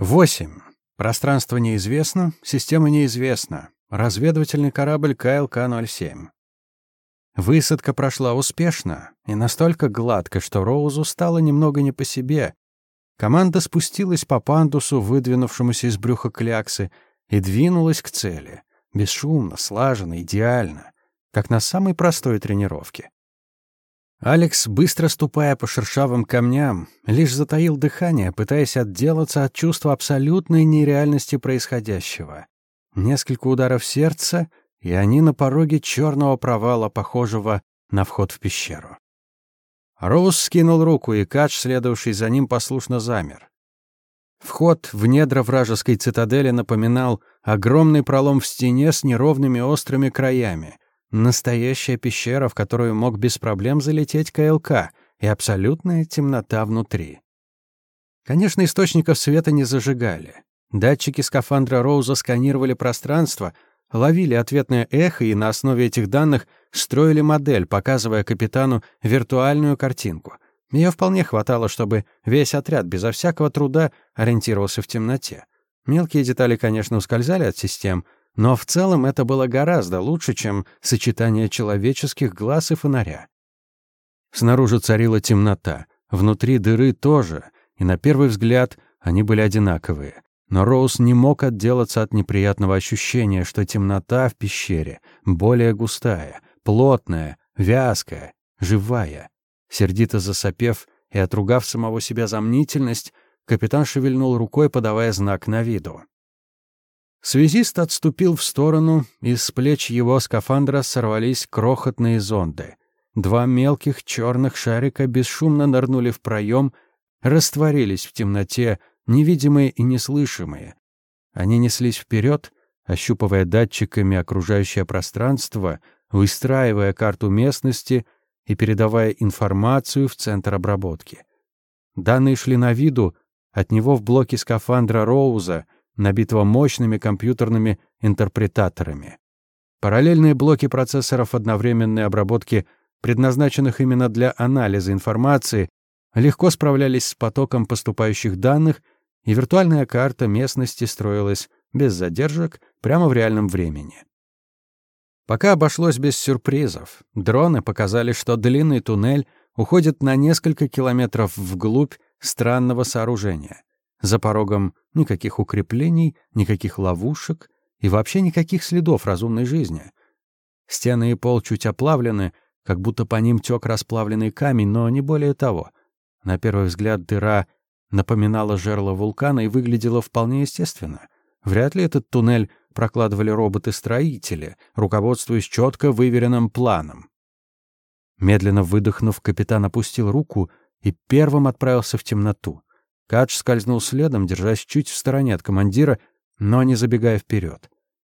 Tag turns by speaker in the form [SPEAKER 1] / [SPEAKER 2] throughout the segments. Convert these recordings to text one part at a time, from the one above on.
[SPEAKER 1] 8. Пространство неизвестно, система неизвестна. Разведывательный корабль КЛК-07. Высадка прошла успешно и настолько гладко, что Роузу стало немного не по себе. Команда спустилась по пандусу, выдвинувшемуся из брюха кляксы, и двинулась к цели. Бесшумно, слаженно, идеально. Как на самой простой тренировке. Алекс, быстро ступая по шершавым камням, лишь затаил дыхание, пытаясь отделаться от чувства абсолютной нереальности происходящего. Несколько ударов сердца, и они на пороге черного провала, похожего на вход в пещеру. Роуз скинул руку, и Кач, следовавший за ним, послушно замер. Вход в недра вражеской цитадели напоминал огромный пролом в стене с неровными острыми краями — Настоящая пещера, в которую мог без проблем залететь КЛК, и абсолютная темнота внутри. Конечно, источников света не зажигали. Датчики скафандра Роуза сканировали пространство, ловили ответное эхо и на основе этих данных строили модель, показывая капитану виртуальную картинку. Ее вполне хватало, чтобы весь отряд безо всякого труда ориентировался в темноте. Мелкие детали, конечно, ускользали от систем — но в целом это было гораздо лучше, чем сочетание человеческих глаз и фонаря. Снаружи царила темнота, внутри дыры тоже, и на первый взгляд они были одинаковые. Но Роуз не мог отделаться от неприятного ощущения, что темнота в пещере более густая, плотная, вязкая, живая. Сердито засопев и отругав самого себя за мнительность, капитан шевельнул рукой, подавая знак на виду. Связист отступил в сторону, из плеч его скафандра сорвались крохотные зонды. Два мелких черных шарика бесшумно нырнули в проем, растворились в темноте, невидимые и неслышимые. Они неслись вперед, ощупывая датчиками окружающее пространство, выстраивая карту местности и передавая информацию в центр обработки. Данные шли на виду, от него в блоке скафандра Роуза — набитого мощными компьютерными интерпретаторами. Параллельные блоки процессоров одновременной обработки, предназначенных именно для анализа информации, легко справлялись с потоком поступающих данных, и виртуальная карта местности строилась без задержек прямо в реальном времени. Пока обошлось без сюрпризов. Дроны показали, что длинный туннель уходит на несколько километров вглубь странного сооружения. За порогом никаких укреплений, никаких ловушек и вообще никаких следов разумной жизни. Стены и пол чуть оплавлены, как будто по ним тек расплавленный камень, но не более того. На первый взгляд дыра напоминала жерло вулкана и выглядела вполне естественно. Вряд ли этот туннель прокладывали роботы-строители, руководствуясь четко выверенным планом. Медленно выдохнув, капитан опустил руку и первым отправился в темноту. Кадж скользнул следом, держась чуть в стороне от командира, но не забегая вперед.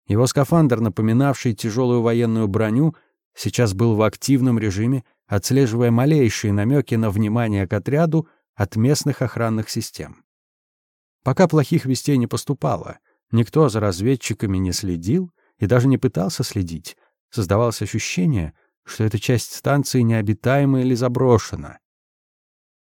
[SPEAKER 1] Его скафандр, напоминавший тяжелую военную броню, сейчас был в активном режиме, отслеживая малейшие намеки на внимание к отряду от местных охранных систем. Пока плохих вестей не поступало, никто за разведчиками не следил и даже не пытался следить. Создавалось ощущение, что эта часть станции необитаема или заброшена.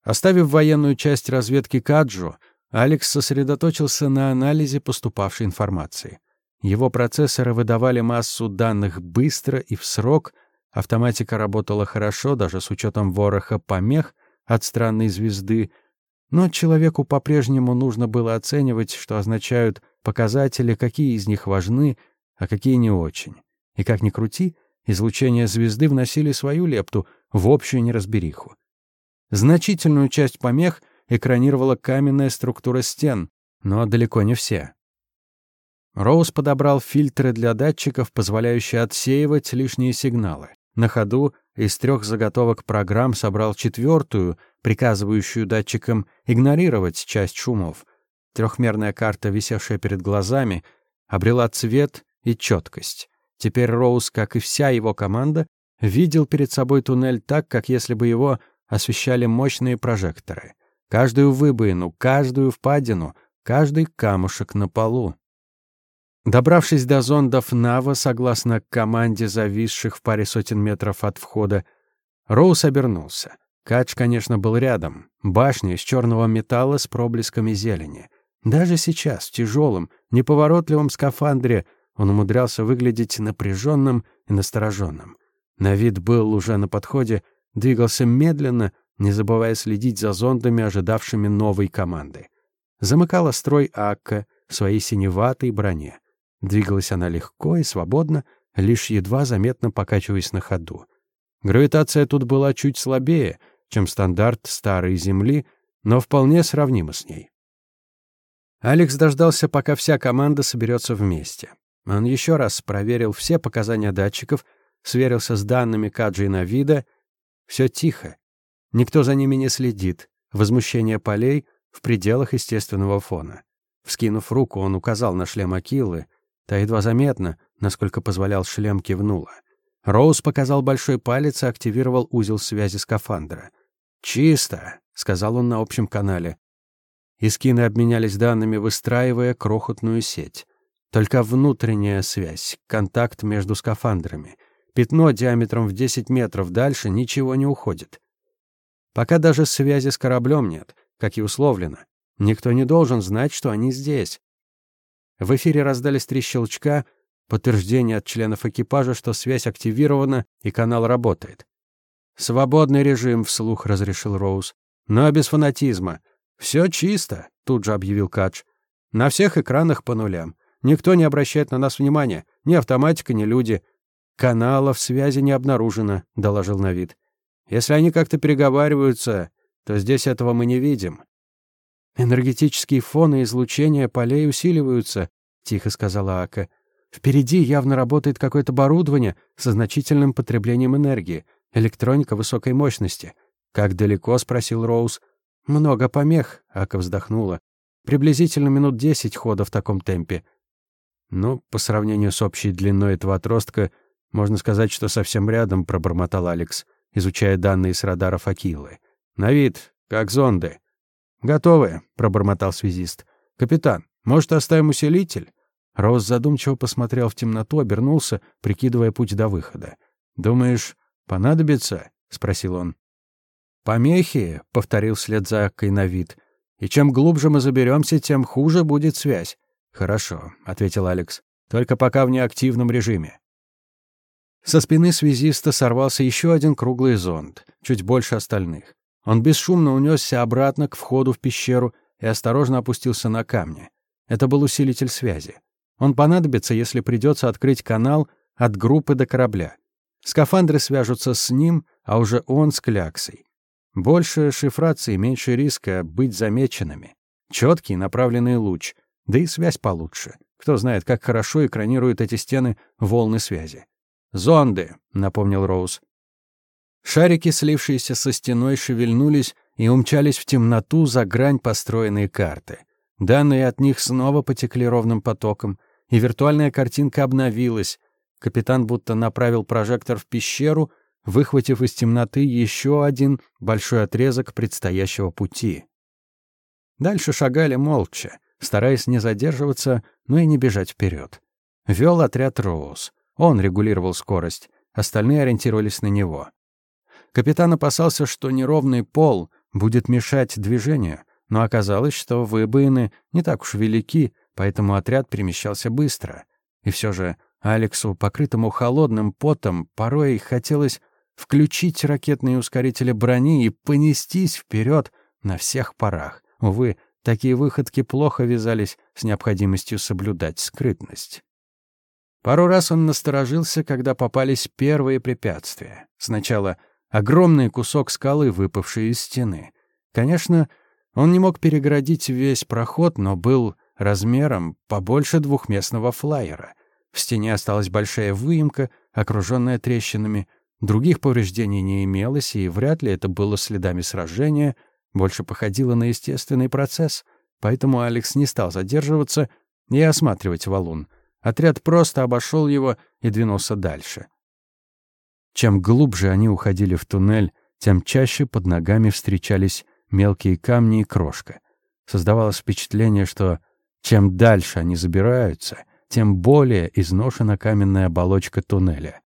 [SPEAKER 1] Оставив военную часть разведки Каджу, Алекс сосредоточился на анализе поступавшей информации. Его процессоры выдавали массу данных быстро и в срок, автоматика работала хорошо, даже с учетом вороха помех от странной звезды, но человеку по-прежнему нужно было оценивать, что означают показатели, какие из них важны, а какие не очень. И как ни крути, излучения звезды вносили свою лепту в общую неразбериху. Значительную часть помех экранировала каменная структура стен, но далеко не все. Роуз подобрал фильтры для датчиков, позволяющие отсеивать лишние сигналы. На ходу из трех заготовок программ собрал четвертую, приказывающую датчикам игнорировать часть шумов. Трехмерная карта, висевшая перед глазами, обрела цвет и четкость. Теперь Роуз, как и вся его команда, видел перед собой туннель так, как если бы его освещали мощные прожекторы. Каждую выбоину, каждую впадину, каждый камушек на полу. Добравшись до зондов Нава, согласно команде зависших в паре сотен метров от входа, Роуз обернулся. Кач, конечно, был рядом. Башня из черного металла с проблесками зелени. Даже сейчас, в тяжелом, неповоротливом скафандре, он умудрялся выглядеть напряженным и настороженным. На вид был уже на подходе, двигался медленно, не забывая следить за зондами, ожидавшими новой команды. Замыкала строй Акка в своей синеватой броне. Двигалась она легко и свободно, лишь едва заметно покачиваясь на ходу. Гравитация тут была чуть слабее, чем стандарт старой Земли, но вполне сравнима с ней. Алекс дождался, пока вся команда соберется вместе. Он еще раз проверил все показания датчиков, сверился с данными Каджи на вида. Все тихо. Никто за ними не следит. Возмущение полей в пределах естественного фона. Вскинув руку, он указал на шлем Акилы. Та едва заметно, насколько позволял шлем, кивнула. Роуз показал большой палец и активировал узел связи скафандра. «Чисто», — сказал он на общем канале. Искины обменялись данными, выстраивая крохотную сеть. Только внутренняя связь, контакт между скафандрами. Пятно диаметром в 10 метров дальше ничего не уходит. Пока даже связи с кораблем нет, как и условлено. Никто не должен знать, что они здесь. В эфире раздались три щелчка, подтверждение от членов экипажа, что связь активирована и канал работает. «Свободный режим», — вслух разрешил Роуз. «Но без фанатизма. Все чисто», — тут же объявил Кадж. «На всех экранах по нулям. Никто не обращает на нас внимания. Ни автоматика, ни люди. Каналов связи не обнаружено», — доложил Навид. «Если они как-то переговариваются, то здесь этого мы не видим». «Энергетические фоны излучения полей усиливаются», — тихо сказала Ака. «Впереди явно работает какое-то оборудование со значительным потреблением энергии, электроника высокой мощности». «Как далеко?» — спросил Роуз. «Много помех», — Ака вздохнула. «Приблизительно минут десять хода в таком темпе». «Ну, по сравнению с общей длиной этого отростка, можно сказать, что совсем рядом», — пробормотал Алекс, изучая данные с радаров Акилы. «На вид, как зонды». «Готовы», — пробормотал связист. «Капитан, может, оставим усилитель?» Роуз задумчиво посмотрел в темноту, обернулся, прикидывая путь до выхода. «Думаешь, понадобится?» — спросил он. «Помехи», — повторил след за Аккой на вид. «И чем глубже мы заберемся, тем хуже будет связь». «Хорошо», — ответил Алекс. «Только пока в неактивном режиме». Со спины связиста сорвался еще один круглый зонд, чуть больше остальных. Он бесшумно унесся обратно к входу в пещеру и осторожно опустился на камни. Это был усилитель связи. Он понадобится, если придется открыть канал от группы до корабля. Скафандры свяжутся с ним, а уже он с кляксой. Больше шифрации, меньше риска быть замеченными. Четкий направленный луч, да и связь получше. Кто знает, как хорошо экранируют эти стены волны связи. «Зонды», — напомнил Роуз. Шарики, слившиеся со стеной, шевельнулись и умчались в темноту за грань построенной карты. Данные от них снова потекли ровным потоком, и виртуальная картинка обновилась. Капитан будто направил прожектор в пещеру, выхватив из темноты еще один большой отрезок предстоящего пути. Дальше шагали молча, стараясь не задерживаться, но и не бежать вперед. Вел отряд Роуз. Он регулировал скорость, остальные ориентировались на него. Капитан опасался, что неровный пол будет мешать движению, но оказалось, что выбоины не так уж велики, поэтому отряд перемещался быстро. И все же Алексу, покрытому холодным потом, порой хотелось включить ракетные ускорители брони и понестись вперед на всех парах. Увы, такие выходки плохо вязались с необходимостью соблюдать скрытность. Пару раз он насторожился, когда попались первые препятствия. Сначала Огромный кусок скалы, выпавший из стены. Конечно, он не мог перегородить весь проход, но был размером побольше двухместного флайера. В стене осталась большая выемка, окруженная трещинами. Других повреждений не имелось, и вряд ли это было следами сражения, больше походило на естественный процесс. Поэтому Алекс не стал задерживаться и осматривать валун. Отряд просто обошел его и двинулся дальше. Чем глубже они уходили в туннель, тем чаще под ногами встречались мелкие камни и крошка. Создавалось впечатление, что чем дальше они забираются, тем более изношена каменная оболочка туннеля.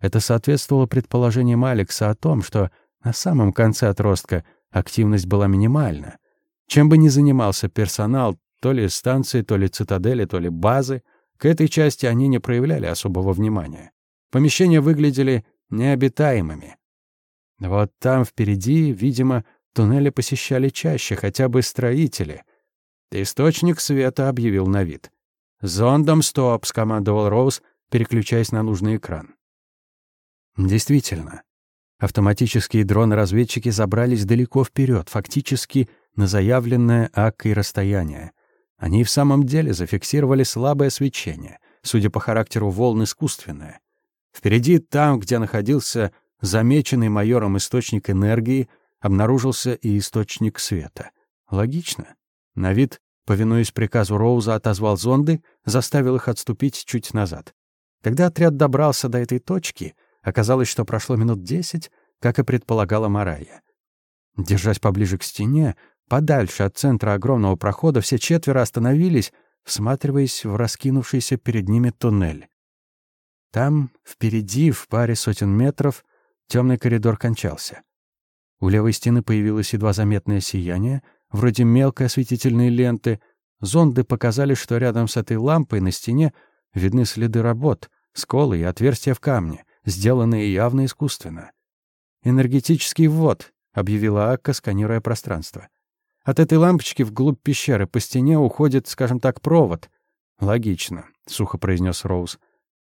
[SPEAKER 1] Это соответствовало предположениям Алекса о том, что на самом конце отростка активность была минимальна. Чем бы ни занимался персонал, то ли станции, то ли цитадели, то ли базы. К этой части они не проявляли особого внимания. Помещения выглядели необитаемыми. Вот там впереди, видимо, туннели посещали чаще, хотя бы строители. Источник света объявил на вид. «Зондом стоп!» — скомандовал Роуз, переключаясь на нужный экран. Действительно, автоматические дроны-разведчики забрались далеко вперед, фактически на заявленное Аккой расстояние. Они в самом деле зафиксировали слабое свечение, судя по характеру волн искусственное. Впереди, там, где находился замеченный майором источник энергии, обнаружился и источник света. Логично. На вид, повинуясь приказу Роуза, отозвал зонды, заставил их отступить чуть назад. Когда отряд добрался до этой точки, оказалось, что прошло минут десять, как и предполагала Марая. Держась поближе к стене, подальше от центра огромного прохода, все четверо остановились, всматриваясь в раскинувшийся перед ними туннель. Там, впереди, в паре сотен метров, темный коридор кончался. У левой стены появилось едва заметное сияние, вроде мелкой осветительной ленты. Зонды показали, что рядом с этой лампой на стене видны следы работ, сколы и отверстия в камне, сделанные явно искусственно. «Энергетический ввод», — объявила Акка, сканируя пространство. «От этой лампочки вглубь пещеры по стене уходит, скажем так, провод». «Логично», — сухо произнес Роуз.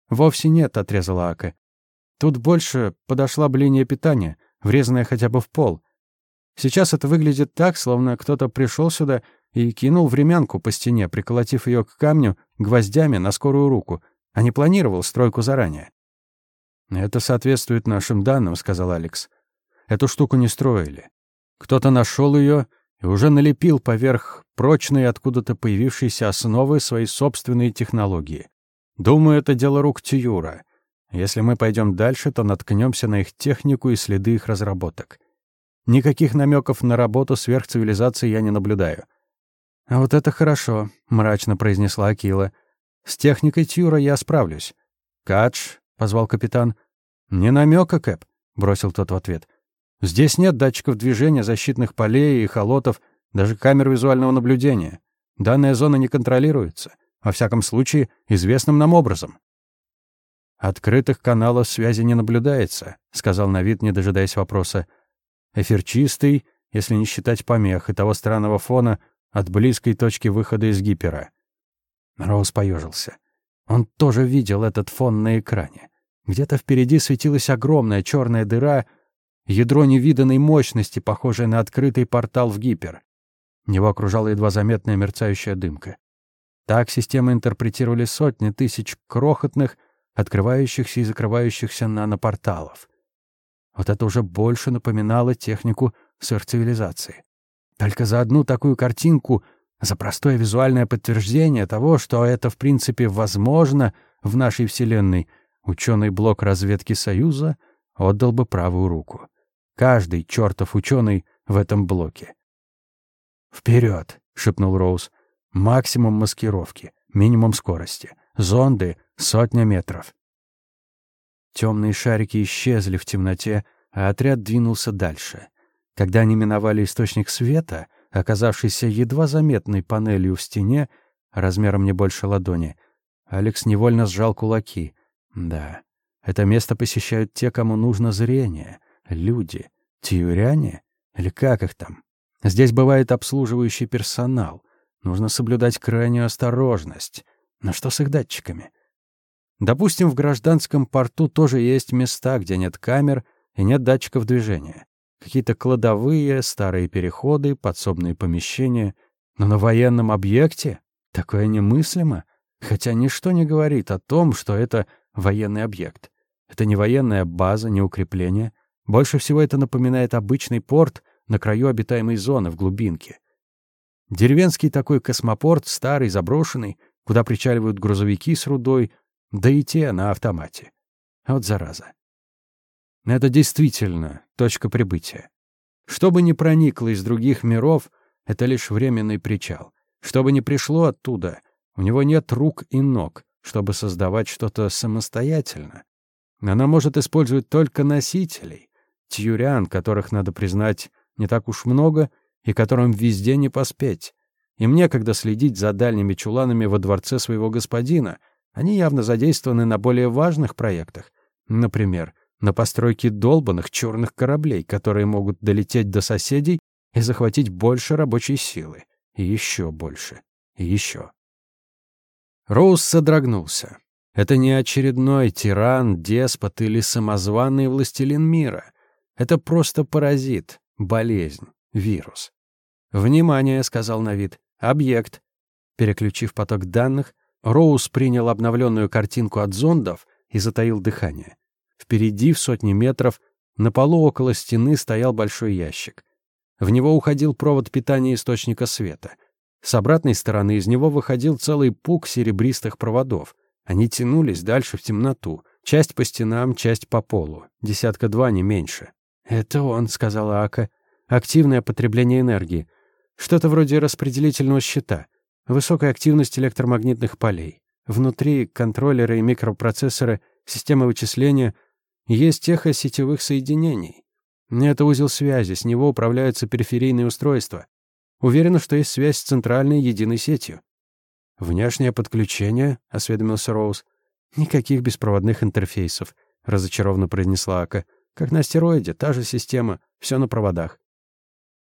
[SPEAKER 1] «Вовсе нет», — отрезала Ака. «Тут больше подошла бы линия питания, врезанная хотя бы в пол. Сейчас это выглядит так, словно кто-то пришел сюда и кинул времянку по стене, приколотив ее к камню гвоздями на скорую руку, а не планировал стройку заранее. «Это соответствует нашим данным», — сказал Алекс. «Эту штуку не строили. Кто-то нашел ее и уже налепил поверх прочной откуда-то появившейся основы своей собственной технологии. Думаю, это дело рук Тиюра. Если мы пойдем дальше, то наткнемся на их технику и следы их разработок. Никаких намеков на работу сверхцивилизации я не наблюдаю. «А вот это хорошо», — мрачно произнесла Акила. «С техникой Тьюра я справлюсь». «Кадж», — позвал капитан. «Не намека, Кэп», — бросил тот в ответ. «Здесь нет датчиков движения, защитных полей и холотов, даже камер визуального наблюдения. Данная зона не контролируется, во всяком случае, известным нам образом». «Открытых каналов связи не наблюдается», — сказал Навид, не дожидаясь вопроса. «Эфир чистый, если не считать помех и того странного фона от близкой точки выхода из гипера». Роуз поежился. Он тоже видел этот фон на экране. Где-то впереди светилась огромная черная дыра, ядро невиданной мощности, похожее на открытый портал в гипер. Его окружала едва заметная мерцающая дымка. Так системы интерпретировали сотни тысяч крохотных, открывающихся и закрывающихся нанопорталов. Вот это уже больше напоминало технику сверхцивилизации. Только за одну такую картинку, за простое визуальное подтверждение того, что это в принципе возможно в нашей Вселенной, ученый блок разведки Союза отдал бы правую руку. Каждый чертов ученый в этом блоке. «Вперед!» — шепнул Роуз. «Максимум маскировки, минимум скорости. Зонды — сотня метров». Темные шарики исчезли в темноте, а отряд двинулся дальше. Когда они миновали источник света, оказавшийся едва заметной панелью в стене, размером не больше ладони, Алекс невольно сжал кулаки. Да, это место посещают те, кому нужно зрение. Люди. Тиюряне? Или как их там? Здесь бывает обслуживающий персонал. Нужно соблюдать крайнюю осторожность. Но что с их датчиками? Допустим, в гражданском порту тоже есть места, где нет камер и нет датчиков движения. Какие-то кладовые, старые переходы, подсобные помещения. Но на военном объекте такое немыслимо. Хотя ничто не говорит о том, что это военный объект. Это не военная база, не укрепление. Больше всего это напоминает обычный порт на краю обитаемой зоны в глубинке. Деревенский такой космопорт, старый, заброшенный, куда причаливают грузовики с рудой, да и те на автомате. Вот зараза. Это действительно точка прибытия. Что бы ни проникло из других миров, это лишь временный причал. Что бы ни пришло оттуда, у него нет рук и ног, чтобы создавать что-то самостоятельно. Она может использовать только носителей, тюрян, которых, надо признать, не так уж много, и которым везде не поспеть. Им некогда следить за дальними чуланами во дворце своего господина. Они явно задействованы на более важных проектах. Например, на постройке долбанных черных кораблей, которые могут долететь до соседей и захватить больше рабочей силы. И еще больше. И еще. Роуз содрогнулся. Это не очередной тиран, деспот или самозваный властелин мира. Это просто паразит, болезнь, вирус. «Внимание», — сказал Навид, — «объект». Переключив поток данных, Роуз принял обновленную картинку от зондов и затаил дыхание. Впереди, в сотни метров, на полу около стены стоял большой ящик. В него уходил провод питания источника света. С обратной стороны из него выходил целый пук серебристых проводов. Они тянулись дальше в темноту. Часть по стенам, часть по полу. Десятка-два, не меньше. «Это он», — сказала Ака. «Активное потребление энергии. Что-то вроде распределительного щита. Высокая активность электромагнитных полей. Внутри контроллеры и микропроцессоры, системы вычисления, есть эхо сетевых соединений. Это узел связи, с него управляются периферийные устройства. Уверена, что есть связь с центральной единой сетью. «Внешнее подключение?» — осведомился Роуз. «Никаких беспроводных интерфейсов», — разочарованно произнесла Ака. «Как на астероиде, та же система, все на проводах».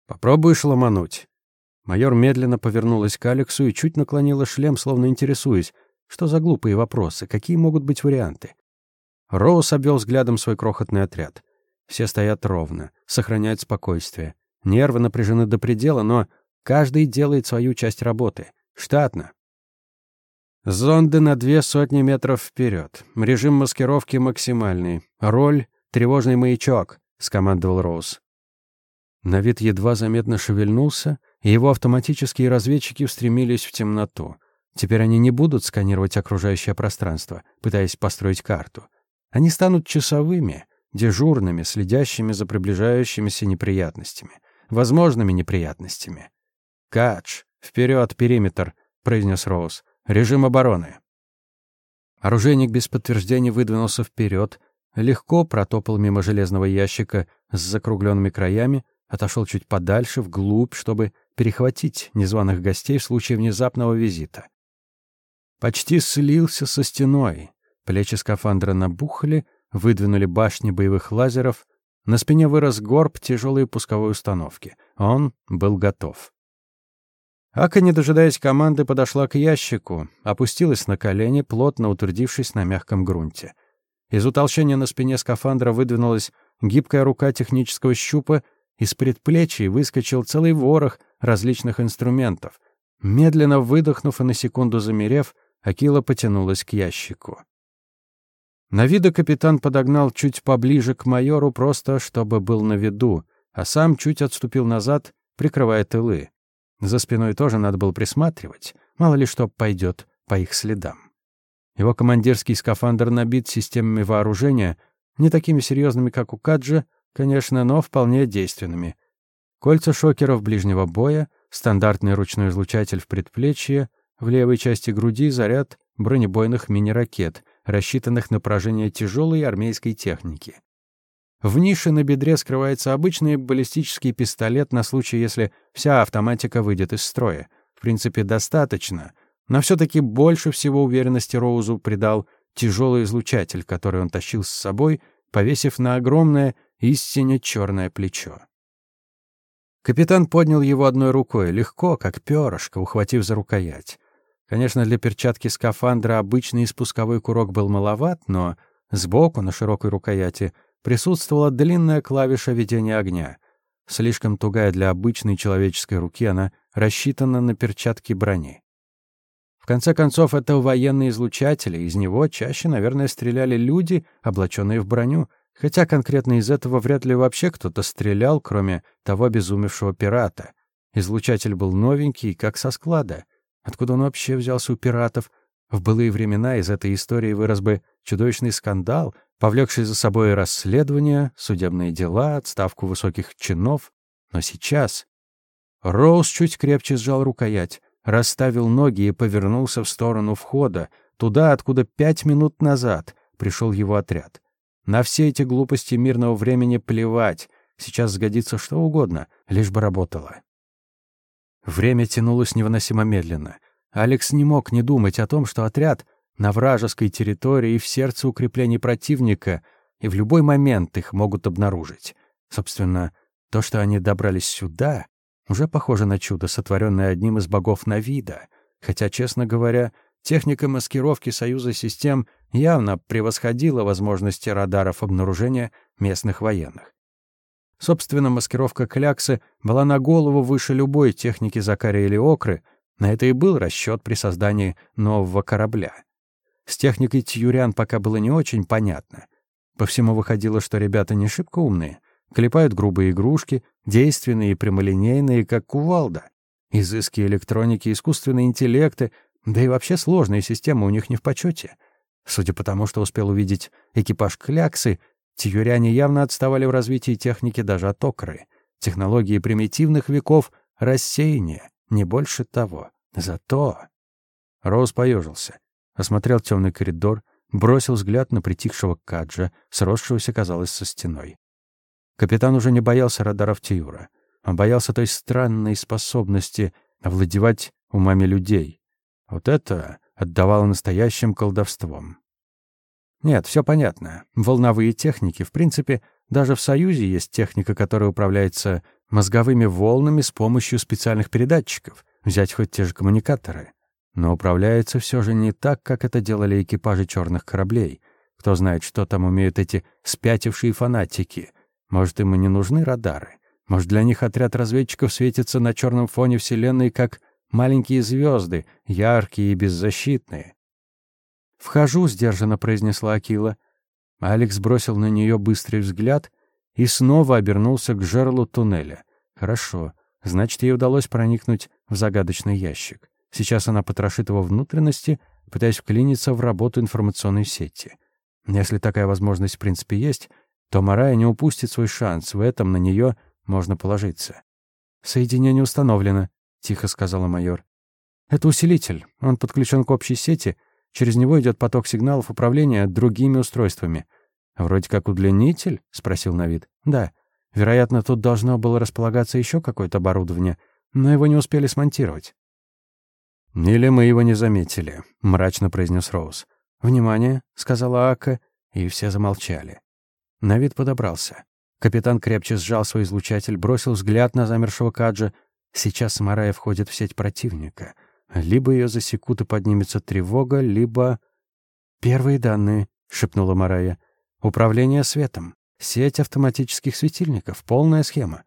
[SPEAKER 1] «Попробуешь ломануть». Майор медленно повернулась к Алексу и чуть наклонила шлем, словно интересуясь, что за глупые вопросы, какие могут быть варианты. Роуз обвел взглядом свой крохотный отряд. Все стоят ровно, сохраняют спокойствие. Нервы напряжены до предела, но каждый делает свою часть работы. Штатно. Зонды на две сотни метров вперед. Режим маскировки максимальный. Роль — тревожный маячок, — скомандовал Роуз. На вид едва заметно шевельнулся, и его автоматические разведчики устремились в темноту. Теперь они не будут сканировать окружающее пространство, пытаясь построить карту. Они станут часовыми, дежурными, следящими за приближающимися неприятностями, возможными неприятностями. «Кадж, вперед, периметр!» — произнес Роуз. «Режим обороны!» Оружейник без подтверждения выдвинулся вперед, легко протопал мимо железного ящика с закругленными краями, отошел чуть подальше, вглубь, чтобы перехватить незваных гостей в случае внезапного визита. Почти слился со стеной, Плечи скафандра набухли, выдвинули башни боевых лазеров. На спине вырос горб тяжелой пусковой установки. Он был готов. Ака, не дожидаясь команды, подошла к ящику, опустилась на колени, плотно утвердившись на мягком грунте. Из утолщения на спине скафандра выдвинулась гибкая рука технического щупа, из предплечий выскочил целый ворох различных инструментов. Медленно выдохнув и на секунду замерев, Акила потянулась к ящику. На вида капитан подогнал чуть поближе к майору, просто чтобы был на виду, а сам чуть отступил назад, прикрывая тылы. За спиной тоже надо было присматривать, мало ли что пойдет по их следам. Его командирский скафандр набит системами вооружения, не такими серьезными, как у Каджа, конечно, но вполне действенными. Кольца шокеров ближнего боя, стандартный ручной излучатель в предплечье, в левой части груди заряд бронебойных мини-ракет, рассчитанных на поражение тяжелой армейской техники. В нише на бедре скрывается обычный баллистический пистолет на случай, если вся автоматика выйдет из строя. В принципе, достаточно, но все-таки больше всего уверенности Роузу придал тяжелый излучатель, который он тащил с собой, повесив на огромное, истинно черное плечо. Капитан поднял его одной рукой, легко, как перышко, ухватив за рукоять. Конечно, для перчатки скафандра обычный спусковой курок был маловат, но сбоку, на широкой рукояти, присутствовала длинная клавиша ведения огня. Слишком тугая для обычной человеческой руки, она рассчитана на перчатки брони. В конце концов, это военные излучатели, из него чаще, наверное, стреляли люди, облаченные в броню, хотя конкретно из этого вряд ли вообще кто-то стрелял, кроме того обезумевшего пирата. Излучатель был новенький, как со склада. Откуда он вообще взялся у пиратов? В былые времена из этой истории вырос бы чудовищный скандал, повлекший за собой расследование, судебные дела, отставку высоких чинов. Но сейчас... Роуз чуть крепче сжал рукоять, расставил ноги и повернулся в сторону входа, туда, откуда пять минут назад пришел его отряд. На все эти глупости мирного времени плевать, сейчас сгодится что угодно, лишь бы работало. Время тянулось невыносимо медленно. Алекс не мог не думать о том, что отряд на вражеской территории и в сердце укреплений противника, и в любой момент их могут обнаружить. Собственно, то, что они добрались сюда, уже похоже на чудо, сотворенное одним из богов Навида. Хотя, честно говоря, техника маскировки Союза систем явно превосходила возможности радаров обнаружения местных военных. Собственно, маскировка кляксы была на голову выше любой техники Закария или Окры, на это и был расчет при создании нового корабля. С техникой Тьюриан пока было не очень понятно. По всему выходило, что ребята не шибко умные — Клепают грубые игрушки, действенные и прямолинейные, как кувалда. Изыски электроники, искусственные интеллекты, да и вообще сложные системы у них не в почете. Судя по тому, что успел увидеть экипаж Кляксы, тьюряне явно отставали в развитии техники даже от Окры. Технологии примитивных веков — рассеяние, не больше того. Зато... Роуз поежился, осмотрел темный коридор, бросил взгляд на притихшего Каджа, сросшегося, казалось, со стеной. Капитан уже не боялся радаров Тиура. Он боялся той странной способности овладевать умами людей. Вот это отдавало настоящим колдовством. Нет, все понятно. Волновые техники, в принципе, даже в Союзе есть техника, которая управляется мозговыми волнами с помощью специальных передатчиков, взять хоть те же коммуникаторы. Но управляется все же не так, как это делали экипажи черных кораблей. Кто знает, что там умеют эти спятившие фанатики — может, им и не нужны радары? Может, для них отряд разведчиков светится на черном фоне Вселенной, как маленькие звезды, яркие и беззащитные? «Вхожу», — сдержанно произнесла Акила. Алекс бросил на нее быстрый взгляд и снова обернулся к жерлу туннеля. «Хорошо. Значит, ей удалось проникнуть в загадочный ящик. Сейчас она потрошит его внутренности, пытаясь вклиниться в работу информационной сети. Если такая возможность в принципе есть, то Марая не упустит свой шанс, в этом на нее можно положиться. «Соединение установлено», — тихо сказала майор. «Это усилитель. Он подключен к общей сети. Через него идет поток сигналов управления другими устройствами». «Вроде как удлинитель?» — спросил Навид. «Да. Вероятно, тут должно было располагаться еще какое-то оборудование, но его не успели смонтировать». «Или мы его не заметили», — мрачно произнес Роуз. «Внимание», — сказала Ака, и все замолчали. Навид подобрался. Капитан крепче сжал свой излучатель, бросил взгляд на замершего Каджа. Сейчас Самарая входит в сеть противника. Либо ее засекут и поднимется тревога, либо... «Первые данные», — шепнула Марая. «Управление светом. Сеть автоматических светильников. Полная схема».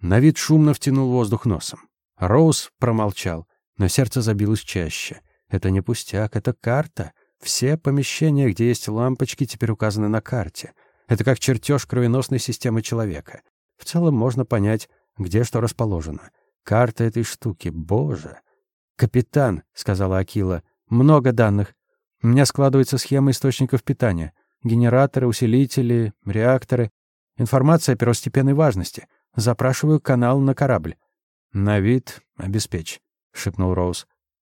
[SPEAKER 1] Навид шумно втянул воздух носом. Роуз промолчал, но сердце забилось чаще. Это не пустяк, это карта. Все помещения, где есть лампочки, теперь указаны на карте. Это как чертеж кровеносной системы человека. В целом можно понять, где что расположено. Карта этой штуки, боже. «Капитан», — сказала Акила, — «много данных. У меня складывается схема источников питания. Генераторы, усилители, реакторы. Информация первостепенной важности. Запрашиваю канал на корабль». «На вид обеспечь», — шепнул Роуз.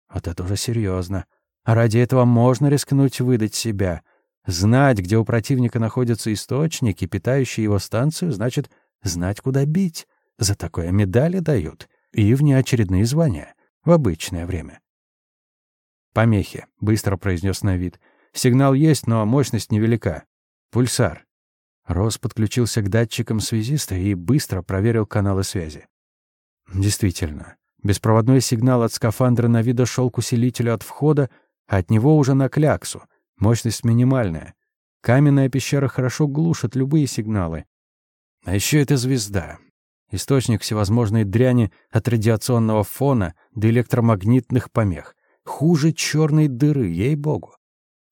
[SPEAKER 1] «Вот это уже серьезно. А ради этого можно рискнуть выдать себя. Знать, где у противника находятся источники, питающие его станцию, значит знать, куда бить. За такое медали дают. И внеочередные звания. В обычное время. «Помехи», — быстро произнес Навид. «Сигнал есть, но мощность невелика. Пульсар». Рос подключился к датчикам связиста и быстро проверил каналы связи. Действительно, беспроводной сигнал от скафандра Навида шел к усилителю от входа, от него уже на кляксу. Мощность минимальная. Каменная пещера хорошо глушит любые сигналы. А еще это звезда. Источник всевозможной дряни от радиационного фона до электромагнитных помех. Хуже черной дыры, ей-богу.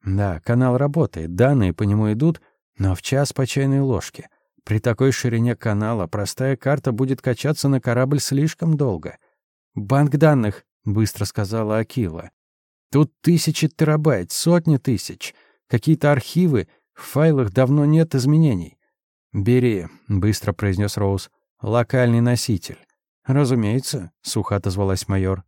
[SPEAKER 1] Да, канал работает, данные по нему идут, но в час по чайной ложке. При такой ширине канала простая карта будет качаться на корабль слишком долго. «Банк данных», — быстро сказала Акила. Тут тысячи терабайт, сотни тысяч. Какие-то архивы, в файлах давно нет изменений. «Бери», — быстро произнес Роуз, — «локальный носитель». «Разумеется», — сухо отозвалась майор.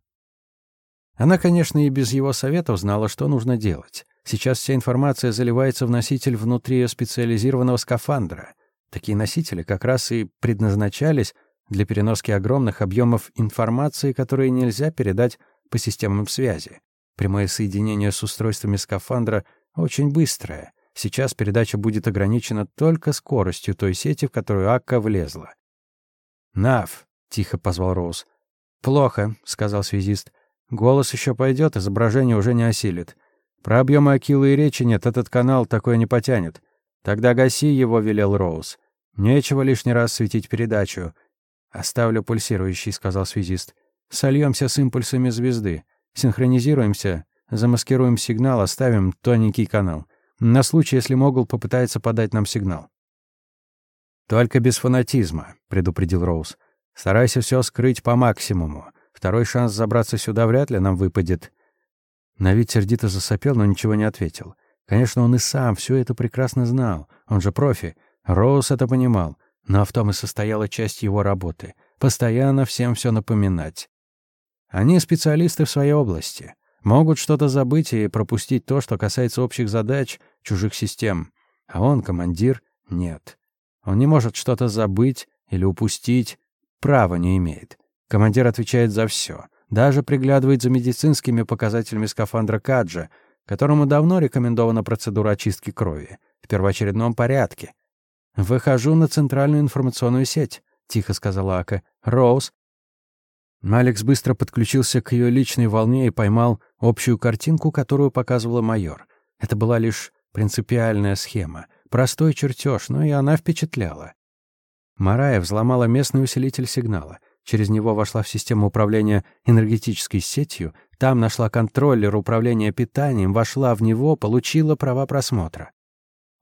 [SPEAKER 1] Она, конечно, и без его советов знала, что нужно делать. Сейчас вся информация заливается в носитель внутри специализированного скафандра. Такие носители как раз и предназначались для переноски огромных объемов информации, которые нельзя передать по системам связи. Прямое соединение с устройствами скафандра очень быстрое. Сейчас передача будет ограничена только скоростью той сети, в которую Акка влезла. «Нав!» — тихо позвал Роуз. «Плохо», — сказал связист. «Голос еще пойдет, изображение уже не осилит. Про объемы Акилы и речи нет, этот канал такое не потянет. Тогда гаси его», — велел Роуз. «Нечего лишний раз светить передачу». «Оставлю пульсирующий», — сказал связист. «Сольемся с импульсами звезды. Синхронизируемся, замаскируем сигнал, оставим тоненький канал. На случай, если Могул попытается подать нам сигнал». «Только без фанатизма», — предупредил Роуз. «Старайся все скрыть по максимуму. Второй шанс забраться сюда вряд ли нам выпадет». Навид сердито засопел, но ничего не ответил. Конечно, он и сам все это прекрасно знал. Он же профи. Роуз это понимал. Но в том и состояла часть его работы. Постоянно всем все напоминать. Они специалисты в своей области. Могут что-то забыть и пропустить то, что касается общих задач, чужих систем. А он, командир, нет. Он не может что-то забыть или упустить. Права не имеет. Командир отвечает за все. Даже приглядывает за медицинскими показателями скафандра Каджа, которому давно рекомендована процедура очистки крови, в первоочередном порядке. «Выхожу на центральную информационную сеть», — тихо сказала Ака. «Роуз». Алекс быстро подключился к ее личной волне и поймал общую картинку, которую показывала майор. Это была лишь принципиальная схема, простой чертеж, но и она впечатляла. Марая взломала местный усилитель сигнала. Через него вошла в систему управления энергетической сетью, там нашла контроллер управления питанием, вошла в него, получила права просмотра.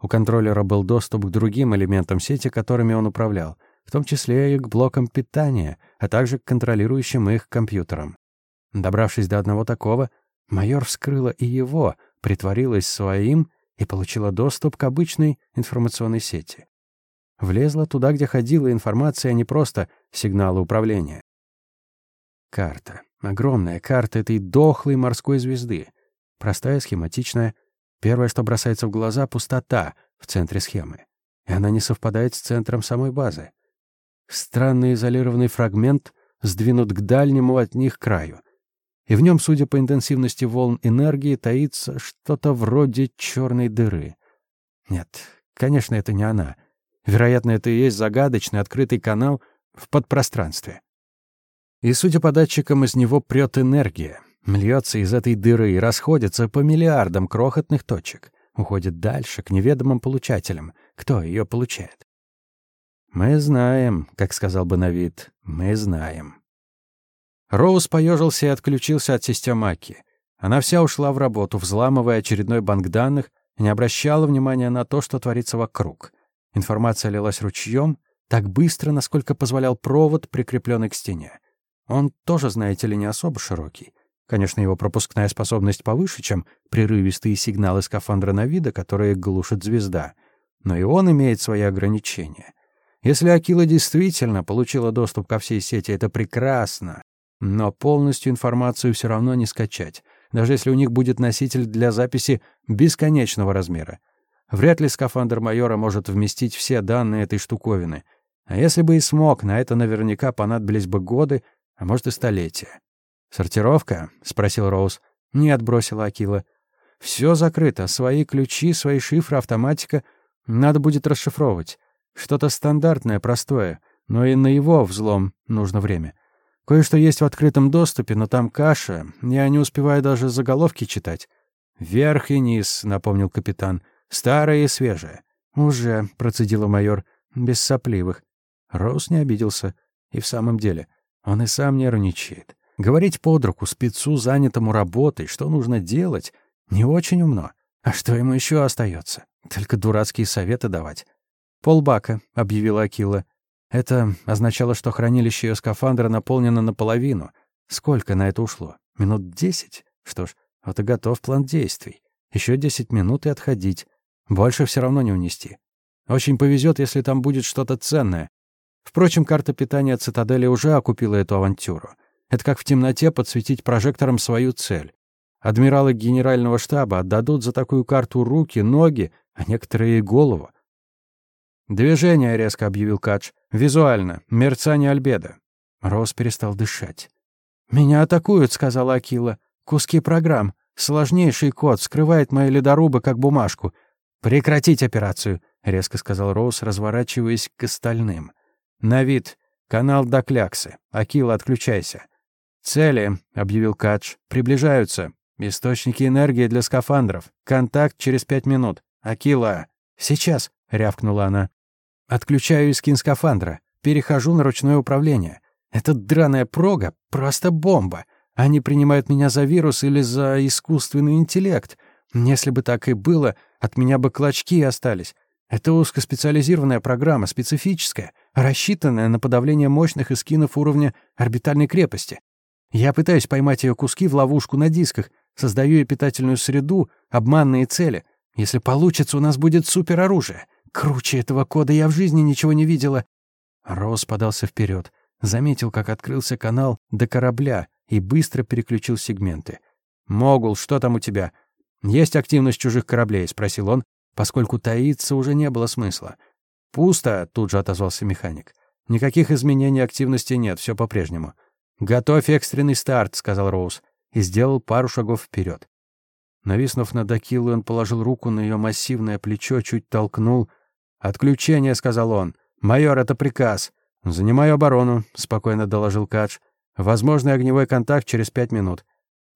[SPEAKER 1] У контроллера был доступ к другим элементам сети, которыми он управлял, в том числе и к блокам питания, а также к контролирующим их компьютерам. Добравшись до одного такого, майор вскрыла и его, притворилась своим и получила доступ к обычной информационной сети. Влезла туда, где ходила информация, а не просто сигналы управления. Карта. Огромная карта этой дохлой морской звезды. Простая, схематичная. Первое, что бросается в глаза — пустота в центре схемы. И она не совпадает с центром самой базы. Странный изолированный фрагмент сдвинут к дальнему от них краю. И в нем, судя по интенсивности волн энергии, таится что-то вроде черной дыры. Нет, конечно, это не она. Вероятно, это и есть загадочный открытый канал в подпространстве. И, судя по датчикам, из него прет энергия. Льется из этой дыры и расходится по миллиардам крохотных точек. Уходит дальше, к неведомым получателям. Кто ее получает? «Мы знаем», — как сказал бы Навид, — «мы знаем». Роуз поежился и отключился от системы Аки. Она вся ушла в работу, взламывая очередной банк данных, и не обращала внимания на то, что творится вокруг. Информация лилась ручьем, так быстро, насколько позволял провод, прикрепленный к стене. Он тоже, знаете ли, не особо широкий. Конечно, его пропускная способность повыше, чем прерывистые сигналы скафандра на вида, которые глушит звезда. Но и он имеет свои ограничения. Если Акила действительно получила доступ ко всей сети, это прекрасно. Но полностью информацию все равно не скачать, даже если у них будет носитель для записи бесконечного размера. Вряд ли скафандр майора может вместить все данные этой штуковины. А если бы и смог, на это наверняка понадобились бы годы, а может и столетия. «Сортировка?» — спросил Роуз. «Нет», — бросила Акила. «Все закрыто. Свои ключи, свои шифры, автоматика. Надо будет расшифровывать. Что-то стандартное, простое. Но и на его взлом нужно время. Кое-что есть в открытом доступе, но там каша. Я не успеваю даже заголовки читать». «Вверх и низ», — напомнил капитан. «Старое и свежее». «Уже», — процедила майор, — «без сопливых». Роуз не обиделся. И в самом деле — он и сам нервничает. Говорить под руку спецу, занятому работой, что нужно делать, не очень умно. А что ему еще остается? Только дурацкие советы давать. «Полбака», — объявила Акила. Это означало, что хранилище ее скафандра наполнено наполовину. Сколько на это ушло? Минут десять? Что ж, вот и готов план действий. Еще десять минут и отходить. Больше все равно не унести. Очень повезет, если там будет что-то ценное. Впрочем, карта питания цитадели уже окупила эту авантюру. Это как в темноте подсветить прожектором свою цель. Адмиралы генерального штаба отдадут за такую карту руки, ноги, а некоторые и голову. «Движение», — резко объявил Кадж. Визуально. Мерцание альбедо». Роуз перестал дышать. «Меня атакуют», — сказала Акила. «Куски программ. Сложнейший код скрывает мои ледорубы как бумажку. Прекратить операцию», — резко сказал Роуз, разворачиваясь к остальным. «На вид. Канал до кляксы. Акила, отключайся». «Цели», — объявил Кадж, — «приближаются. Источники энергии для скафандров. Контакт через пять минут. Акила». «Сейчас», — рявкнула она. «Отключаю скин скафандра. Перехожу на ручное управление. Эта драная прога — просто бомба. Они принимают меня за вирус или за искусственный интеллект. Если бы так и было, от меня бы клочки остались. Это узкоспециализированная программа, специфическая, рассчитанная на подавление мощных эскинов уровня орбитальной крепости. Я пытаюсь поймать ее куски в ловушку на дисках, создаю ей питательную среду, обманные цели. Если получится, у нас будет супероружие. Круче этого кода я в жизни ничего не видела. Роуз подался вперед заметил, как открылся канал до корабля и быстро переключил сегменты. «Могул, что там у тебя?» «Есть активность чужих кораблей?» — спросил он, поскольку таиться уже не было смысла. «Пусто», — тут же отозвался механик. «Никаких изменений активности нет, все по-прежнему». «Готовь экстренный старт», — сказал Роуз, и сделал пару шагов вперед. Нависнув над Акилой, он положил руку на ее массивное плечо, чуть толкнул. «Отключение», — сказал он. «Майор, это приказ. «Занимаю оборону», — спокойно доложил Кадж. «Возможный огневой контакт через пять минут».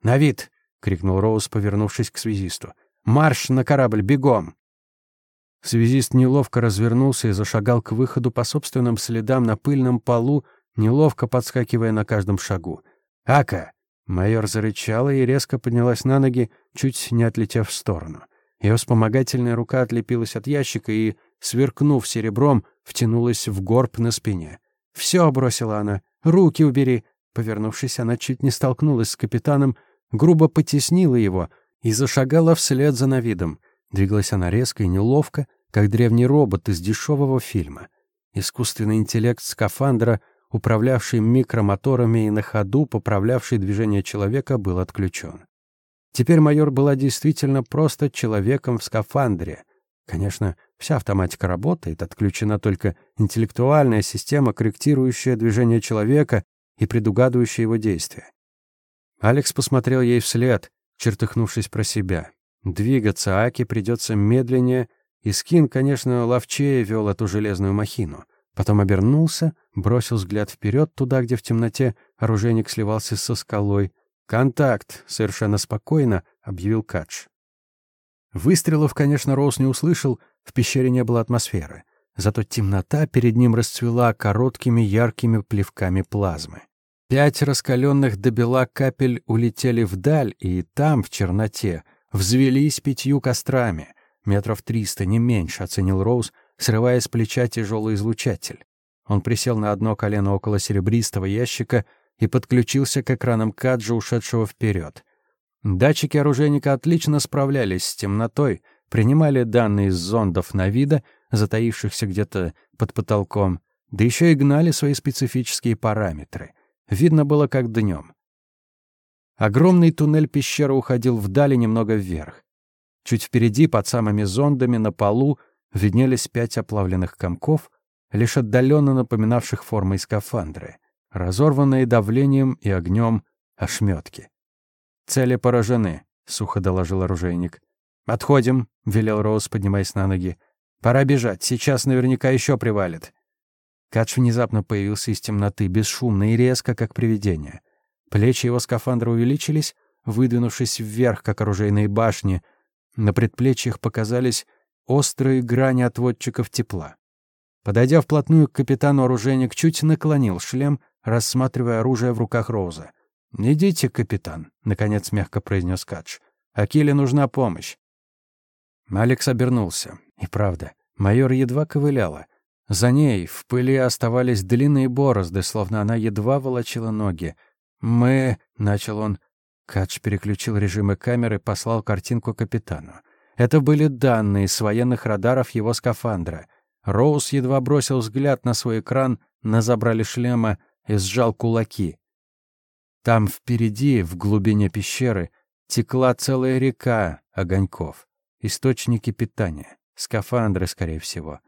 [SPEAKER 1] «На вид!» — крикнул Роуз, повернувшись к связисту. «Марш на корабль, бегом!» Связист неловко развернулся и зашагал к выходу по собственным следам на пыльном полу, неловко подскакивая на каждом шагу. «Ака!» Майор зарычала и резко поднялась на ноги, чуть не отлетев в сторону. Ее вспомогательная рука отлепилась от ящика и, сверкнув серебром, втянулась в горб на спине. «Все», — бросила она, — «руки убери». Повернувшись, она чуть не столкнулась с капитаном, грубо потеснила его и зашагала вслед за Навидом. Двигалась она резко и неловко, как древний робот из дешевого фильма. Искусственный интеллект скафандра, управлявший микромоторами и на ходу поправлявший движение человека, был отключен. Теперь майор была действительно просто человеком в скафандре. Конечно, Вся автоматика работает, отключена только интеллектуальная система, корректирующая движение человека и предугадывающая его действия. Алекс посмотрел ей вслед, чертыхнувшись про себя. Двигаться Аки придется медленнее, и Скин, конечно, ловчее вел эту железную махину. Потом обернулся, бросил взгляд вперед туда, где в темноте оружейник сливался со скалой. «Контакт!» — совершенно спокойно объявил Кадж. Выстрелов, конечно, Роуз не услышал, в пещере не было атмосферы. Зато темнота перед ним расцвела короткими яркими плевками плазмы. Пять раскаленных до бела капель улетели вдаль, и там, в черноте, взвелись пятью кострами. Метров триста, не меньше, оценил Роуз, срывая с плеча тяжелый излучатель. Он присел на одно колено около серебристого ящика и подключился к экранам каджа, ушедшего вперед. Датчики оружейника отлично справлялись с темнотой, принимали данные из зондов на вида, затаившихся где-то под потолком, да еще и гнали свои специфические параметры. Видно было, как днем. Огромный туннель пещеры уходил вдали немного вверх. Чуть впереди, под самыми зондами, на полу, виднелись пять оплавленных комков, лишь отдаленно напоминавших формой скафандры, разорванные давлением и огнем ошметки. «Цели поражены», — сухо доложил оружейник. «Отходим», — велел Роуз, поднимаясь на ноги. «Пора бежать, сейчас наверняка еще привалит». Кадж внезапно появился из темноты, бесшумно и резко, как привидение. Плечи его скафандра увеличились, выдвинувшись вверх, как оружейные башни. На предплечьях показались острые грани отводчиков тепла. Подойдя вплотную к капитану, оружейник чуть наклонил шлем, рассматривая оружие в руках Роуза. «Идите, капитан», — наконец мягко произнес Кадж. «Акиле нужна помощь. Алекс обернулся. И правда, майор едва ковыляла. За ней в пыли оставались длинные борозды, словно она едва волочила ноги. «Мы...» — начал он. Кадж переключил режимы камеры, послал картинку капитану. Это были данные с военных радаров его скафандра. Роуз едва бросил взгляд на свой экран, на забрали шлема и сжал кулаки. Там впереди, в глубине пещеры, текла целая река огоньков. Источники питания. Скафандры, скорее всего.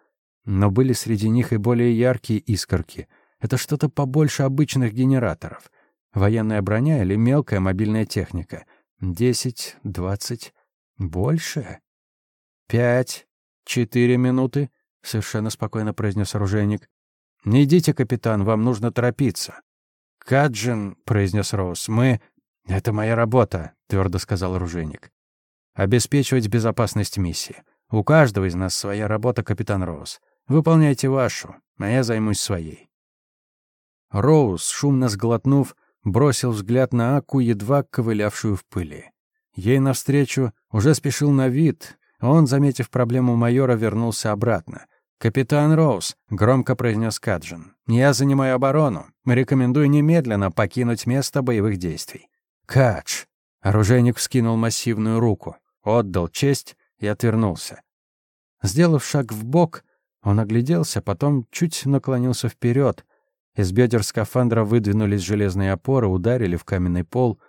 [SPEAKER 1] Но были среди них и более яркие искорки. Это что-то побольше обычных генераторов. Военная броня или мелкая мобильная техника. Десять, двадцать, больше? Пять, четыре минуты, совершенно спокойно произнес оружейник. «Не идите, капитан, вам нужно торопиться». «Каджин», — произнес Роуз, — «мы...» «Это моя работа», — твердо сказал оружейник. «Обеспечивать безопасность миссии. У каждого из нас своя работа, капитан Роуз. Выполняйте вашу, а я займусь своей». Роуз, шумно сглотнув, бросил взгляд на Аку, едва ковылявшую в пыли. Ей навстречу уже спешил на вид. Он, заметив проблему майора, вернулся обратно. «Капитан Роуз», — громко произнес Каджин, — «я занимаю оборону. Рекомендую немедленно покинуть место боевых действий». «Кадж!» — оружейник вскинул массивную руку, отдал честь и отвернулся. Сделав шаг в бок, он огляделся, потом чуть наклонился вперед. Из бедер скафандра выдвинулись железные опоры, ударили в каменный пол.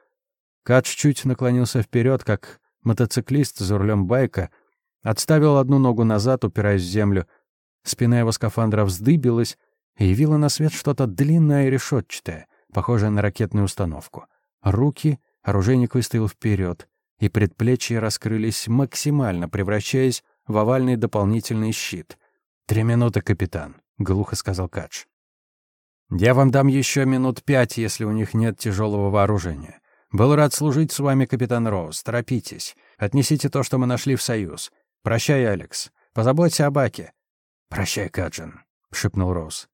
[SPEAKER 1] Кадж чуть наклонился вперед, как мотоциклист за рулем байка, отставил одну ногу назад, упираясь в землю. Спина его скафандра вздыбилась и явила на свет что-то длинное и решетчатое, похожее на ракетную установку. Руки оружейник выставил вперед, и предплечья раскрылись максимально, превращаясь в овальный дополнительный щит. «Три минуты, капитан», — глухо сказал Кадж. «Я вам дам еще минут пять, если у них нет тяжелого вооружения. Был рад служить с вами, капитан Роуз. Торопитесь. Отнесите то, что мы нашли в Союз. Прощай, Алекс. Позаботься о Баке». «Прощай, Каджин», — шепнул Роуз.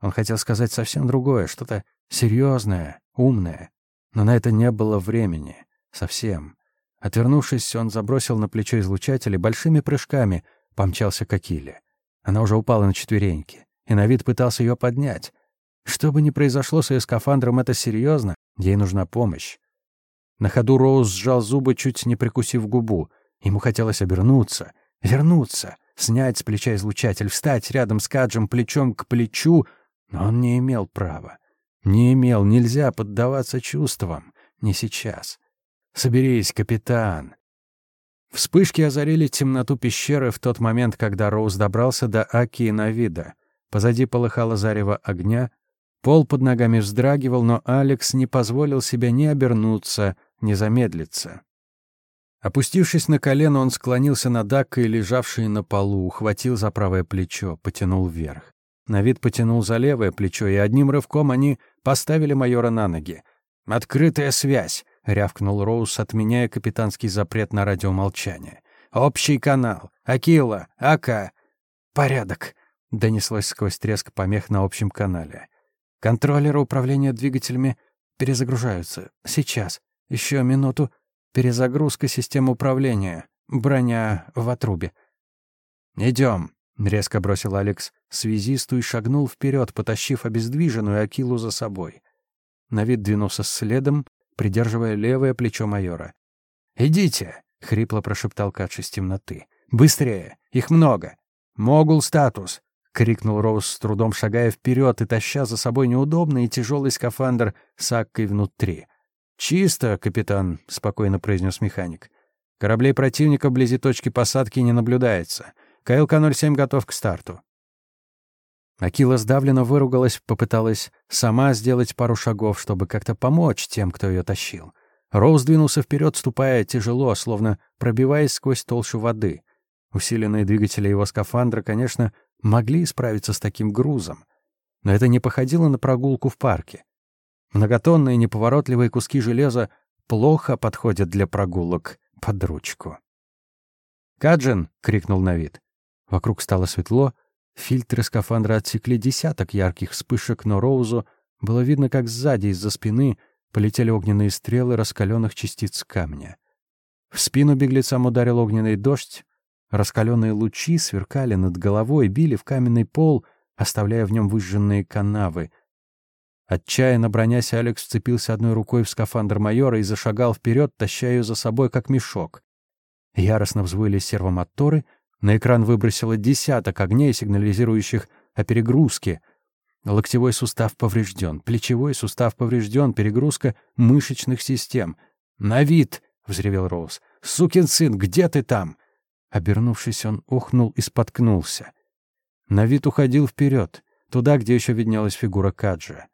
[SPEAKER 1] Он хотел сказать совсем другое, что-то серьезное, умное, но на это не было времени. Совсем. Отвернувшись, он забросил на плечо излучатель и большими прыжками помчался к Акиле. Она уже упала на четвереньки, и на вид пытался ее поднять. Что бы ни произошло с ее скафандром, это серьезно, ей нужна помощь. На ходу Роуз сжал зубы, чуть не прикусив губу. Ему хотелось обернуться, вернуться, снять с плеча излучатель, встать рядом с Каджем плечом к плечу, но он не имел права. Не имел, нельзя поддаваться чувствам. Не сейчас. Соберись, капитан. Вспышки озарили темноту пещеры в тот момент, когда Роуз добрался до Аки и Навида. Позади полыхало зарево огня. Пол под ногами вздрагивал, но Алекс не позволил себе ни обернуться, ни замедлиться. Опустившись на колено, он склонился над Аккой, лежавшей на полу, ухватил за правое плечо, потянул вверх. Навид потянул за левое плечо, и одним рывком они поставили майора на ноги. «Открытая связь!» — рявкнул Роуз, отменяя капитанский запрет на радиомолчание. «Общий канал! Акила! Ака!» «Порядок!» — донеслось сквозь треск помех на общем канале. «Контроллеры управления двигателями перезагружаются. Сейчас. Еще минуту. Перезагрузка системы управления. Броня в отрубе». «Идем!» — резко бросил Алекс связисту и шагнул вперед, потащив обездвиженную Акилу за собой. На вид двинулся следом, придерживая левое плечо майора. «Идите!» — хрипло прошептал Кадж из темноты. «Быстрее! Их много! Могул статус!» — крикнул Роуз с трудом, шагая вперед и таща за собой неудобный и тяжелый скафандр с Аккой внутри. «Чисто, капитан», — спокойно произнес механик. «Кораблей противника вблизи точки посадки не наблюдается. КЛК-07 готов к старту». Акила сдавленно выругалась, попыталась сама сделать пару шагов, чтобы как-то помочь тем, кто ее тащил. Роуз двинулся вперед, ступая тяжело, словно пробиваясь сквозь толщу воды. Усиленные двигатели его скафандра, конечно, могли справиться с таким грузом, но это не походило на прогулку в парке. Многотонные неповоротливые куски железа плохо подходят для прогулок под ручку. «Каджин!» — крикнул Навид. Вокруг стало светло, Фильтры скафандра отсекли десяток ярких вспышек, но Роузу было видно, как сзади из-за спины полетели огненные стрелы раскаленных частиц камня. В спину беглецам ударил огненный дождь, раскаленные лучи сверкали над головой, били в каменный пол, оставляя в нем выжженные канавы. Отчаянно бронясь, Алекс вцепился одной рукой в скафандр майора и зашагал вперед, таща ее за собой, как мешок. Яростно взвыли сервомоторы — на экран выбросило десяток огней, сигнализирующих о перегрузке. Локтевой сустав поврежден, плечевой сустав поврежден, перегрузка мышечных систем. «На вид!» — взревел Роуз. «Сукин сын, где ты там?» Обернувшись, он охнул и споткнулся. На вид уходил вперед, туда, где еще виднелась фигура Каджа.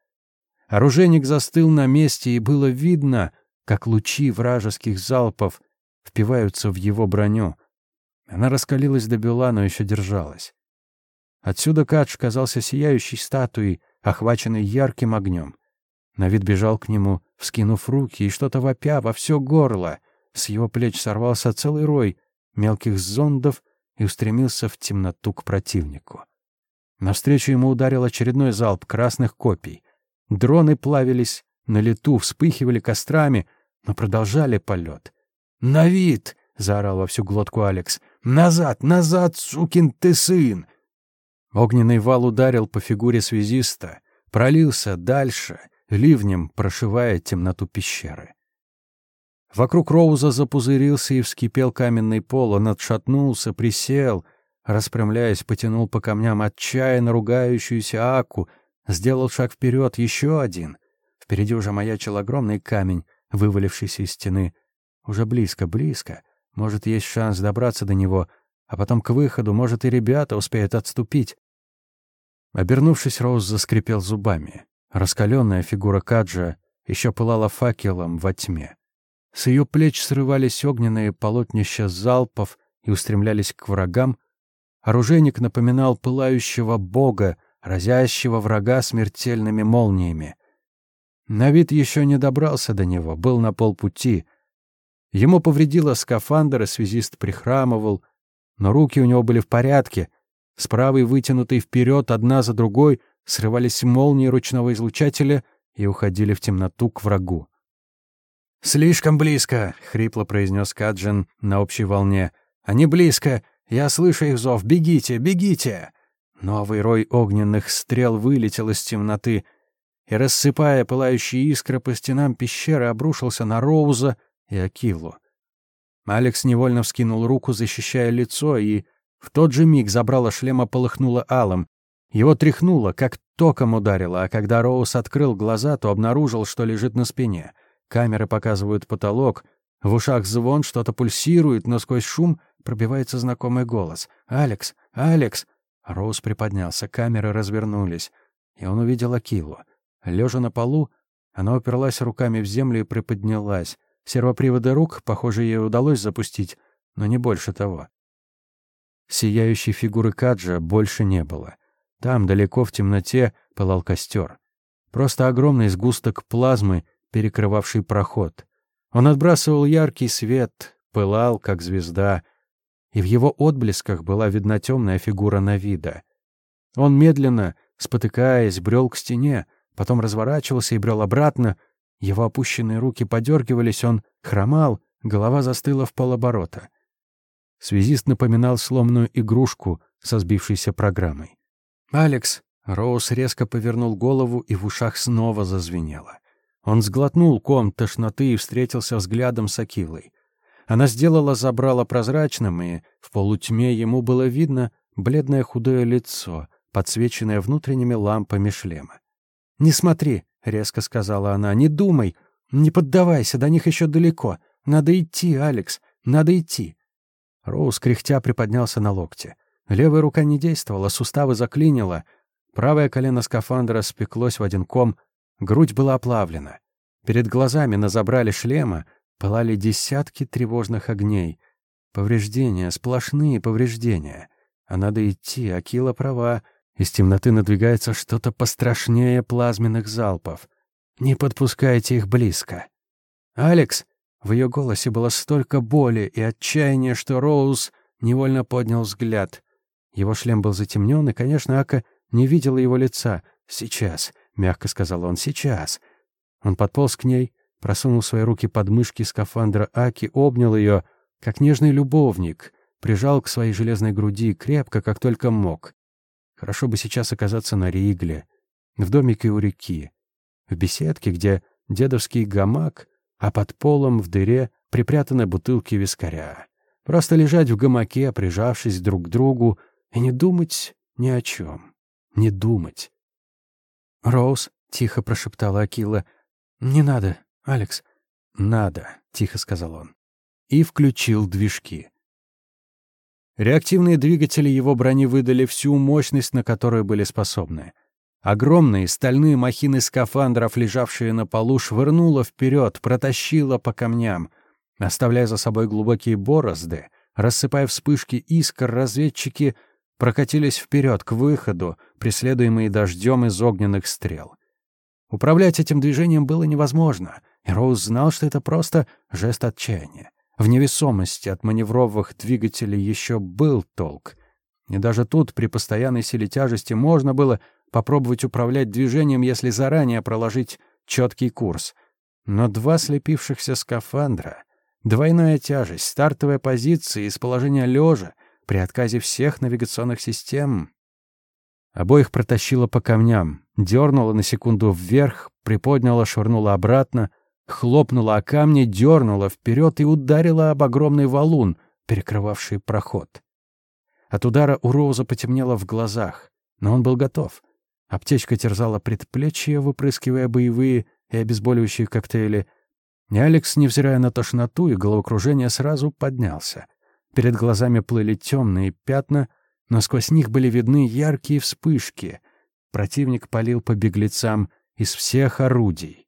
[SPEAKER 1] Оружейник застыл на месте, и было видно, как лучи вражеских залпов впиваются в его броню. Она раскалилась до бела, но еще держалась. Отсюда Кадж казался сияющей статуей, охваченной ярким огнем. На вид бежал к нему, вскинув руки и что-то вопя во все горло. С его плеч сорвался целый рой мелких зондов и устремился в темноту к противнику. Навстречу ему ударил очередной залп красных копий. Дроны плавились на лету, вспыхивали кострами, но продолжали полет. «На вид!» — заорал во всю глотку Алекс. «Назад, назад, сукин ты сын!» Огненный вал ударил по фигуре связиста, пролился дальше, ливнем прошивая темноту пещеры. Вокруг Роуза запузырился и вскипел каменный пол, он отшатнулся, присел, распрямляясь, потянул по камням отчаянно ругающуюся Аку, сделал шаг вперед, еще один. Впереди уже маячил огромный камень, вывалившийся из стены. Уже близко, близко. Может, есть шанс добраться до него, а потом к выходу, может, и ребята успеют отступить. Обернувшись, Роуз заскрипел зубами. Раскаленная фигура Каджа еще пылала факелом во тьме. С ее плеч срывались огненные полотнища залпов и устремлялись к врагам. Оружейник напоминал пылающего бога, разящего врага смертельными молниями. На вид еще не добрался до него, был на полпути. Ему повредило скафандр, и связист прихрамывал, но руки у него были в порядке. С правой вытянутой вперед, одна за другой, срывались молнии ручного излучателя и уходили в темноту к врагу. «Слишком близко!» — хрипло произнес Каджин на общей волне. «Они близко! Я слышу их зов! Бегите, бегите!» Новый рой огненных стрел вылетел из темноты и, рассыпая пылающие искры по стенам пещеры, обрушился на Роуза и Акилу. Алекс невольно вскинул руку, защищая лицо, и в тот же миг забрало шлема полыхнуло алым. Его тряхнуло, как током ударило, а когда Роуз открыл глаза, то обнаружил, что лежит на спине. Камеры показывают потолок, в ушах звон, что-то пульсирует, но сквозь шум пробивается знакомый голос. «Алекс! Алекс!» Роуз приподнялся, камеры развернулись, и он увидел Акилу. Лежа на полу, она уперлась руками в землю и приподнялась. Сервоприводы рук, похоже, ей удалось запустить, но не больше того. Сияющей фигуры Каджа больше не было. Там, далеко в темноте, пылал костер. Просто огромный сгусток плазмы, перекрывавший проход. Он отбрасывал яркий свет, пылал, как звезда, и в его отблесках была видна темная фигура Навида. Он медленно, спотыкаясь, брел к стене, потом разворачивался и брел обратно, его опущенные руки подергивались, он хромал, голова застыла в полоборота. Связист напоминал сломанную игрушку со сбившейся программой. «Алекс!» Роуз резко повернул голову, и в ушах снова зазвенело. Он сглотнул ком тошноты и встретился взглядом с Акилой. Она сделала забрало прозрачным, и в полутьме ему было видно бледное худое лицо, подсвеченное внутренними лампами шлема. «Не смотри!» — резко сказала она. «Не думай! Не поддавайся, до них еще далеко. Надо идти, Алекс, надо идти!» Роуз кряхтя приподнялся на локте. Левая рука не действовала, суставы заклинило. Правое колено скафандра спеклось в один ком, грудь была оплавлена. Перед глазами на забрале шлема пылали десятки тревожных огней. Повреждения, сплошные повреждения. А надо идти, Акила права. Из темноты надвигается что-то пострашнее плазменных залпов. Не подпускайте их близко. «Алекс!» В ее голосе было столько боли и отчаяния, что Роуз невольно поднял взгляд. Его шлем был затемнен, и, конечно, Ака не видела его лица. «Сейчас», — мягко сказал он, — «сейчас». Он подполз к ней, просунул свои руки под мышки скафандра Аки, обнял ее, как нежный любовник, прижал к своей железной груди крепко, как только мог. Хорошо бы сейчас оказаться на Ригле, в домике у реки, в беседке, где дедовский гамак, а под полом в дыре припрятаны бутылки вискаря. Просто лежать в гамаке, прижавшись друг к другу, и не думать ни о чем. Не думать. «Роуз», — тихо прошептала Акила, — «не надо, Алекс». «Надо», — тихо сказал он. И включил движки. Реактивные двигатели его брони выдали всю мощность, на которую были способны. Огромные стальные махины скафандров, лежавшие на полу, швырнуло вперед, протащило по камням. Оставляя за собой глубокие борозды, рассыпая вспышки искр, разведчики прокатились вперед к выходу, преследуемые дождем из огненных стрел. Управлять этим движением было невозможно, и Роуз знал, что это просто жест отчаяния. В невесомости от маневровых двигателей еще был толк. И даже тут, при постоянной силе тяжести, можно было попробовать управлять движением, если заранее проложить четкий курс. Но два слепившихся скафандра, двойная тяжесть, стартовая позиция из положения лежа при отказе всех навигационных систем. Обоих протащило по камням, дернуло на секунду вверх, приподняло, швырнуло обратно, хлопнула о камни, дернула вперед и ударила об огромный валун, перекрывавший проход. От удара у Роуза потемнело в глазах, но он был готов. Аптечка терзала предплечье, выпрыскивая боевые и обезболивающие коктейли. И Алекс, невзирая на тошноту и головокружение, сразу поднялся. Перед глазами плыли темные пятна, но сквозь них были видны яркие вспышки. Противник палил по беглецам из всех орудий.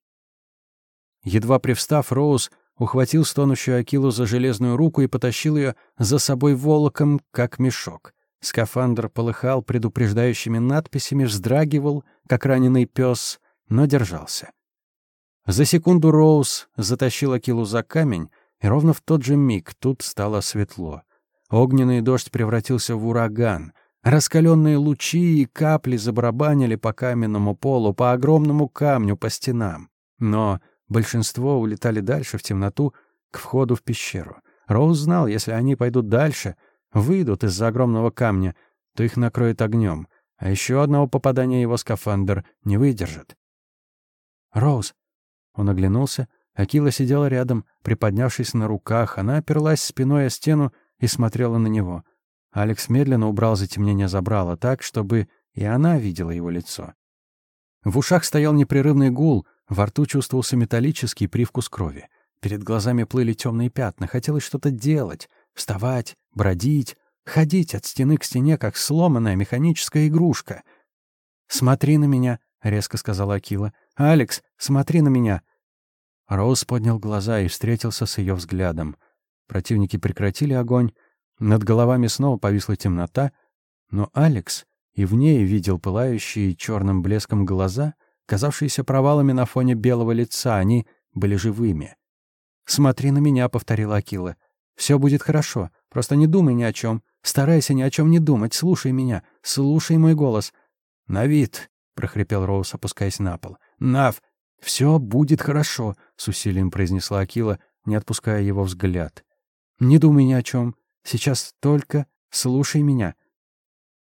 [SPEAKER 1] Едва привстав, Роуз ухватил стонущую Акилу за железную руку и потащил ее за собой волоком, как мешок. Скафандр полыхал предупреждающими надписями, вздрагивал, как раненый пес, но держался. За секунду Роуз затащил Акилу за камень, и ровно в тот же миг тут стало светло. Огненный дождь превратился в ураган. Раскаленные лучи и капли забарабанили по каменному полу, по огромному камню, по стенам. Но Большинство улетали дальше, в темноту, к входу в пещеру. Роуз знал, если они пойдут дальше, выйдут из-за огромного камня, то их накроет огнем, а еще одного попадания его скафандр не выдержит. «Роуз!» Он оглянулся. Акила сидела рядом, приподнявшись на руках. Она оперлась спиной о стену и смотрела на него. Алекс медленно убрал затемнение забрала так, чтобы и она видела его лицо. В ушах стоял непрерывный гул, во рту чувствовался металлический привкус крови. Перед глазами плыли темные пятна. Хотелось что-то делать. Вставать, бродить, ходить от стены к стене, как сломанная механическая игрушка. «Смотри на меня», — резко сказала Акила. «Алекс, смотри на меня». Роуз поднял глаза и встретился с ее взглядом. Противники прекратили огонь. Над головами снова повисла темнота. Но Алекс и в ней видел пылающие черным блеском глаза — казавшиеся провалами на фоне белого лица, они были живыми. «Смотри на меня», — повторила Акила. «Все будет хорошо. Просто не думай ни о чем. Старайся ни о чем не думать. Слушай меня. Слушай мой голос». «На вид», — прохрипел Роуз, опускаясь на пол. «Нав, все будет хорошо», — с усилием произнесла Акила, не отпуская его взгляд. «Не думай ни о чем. Сейчас только слушай меня».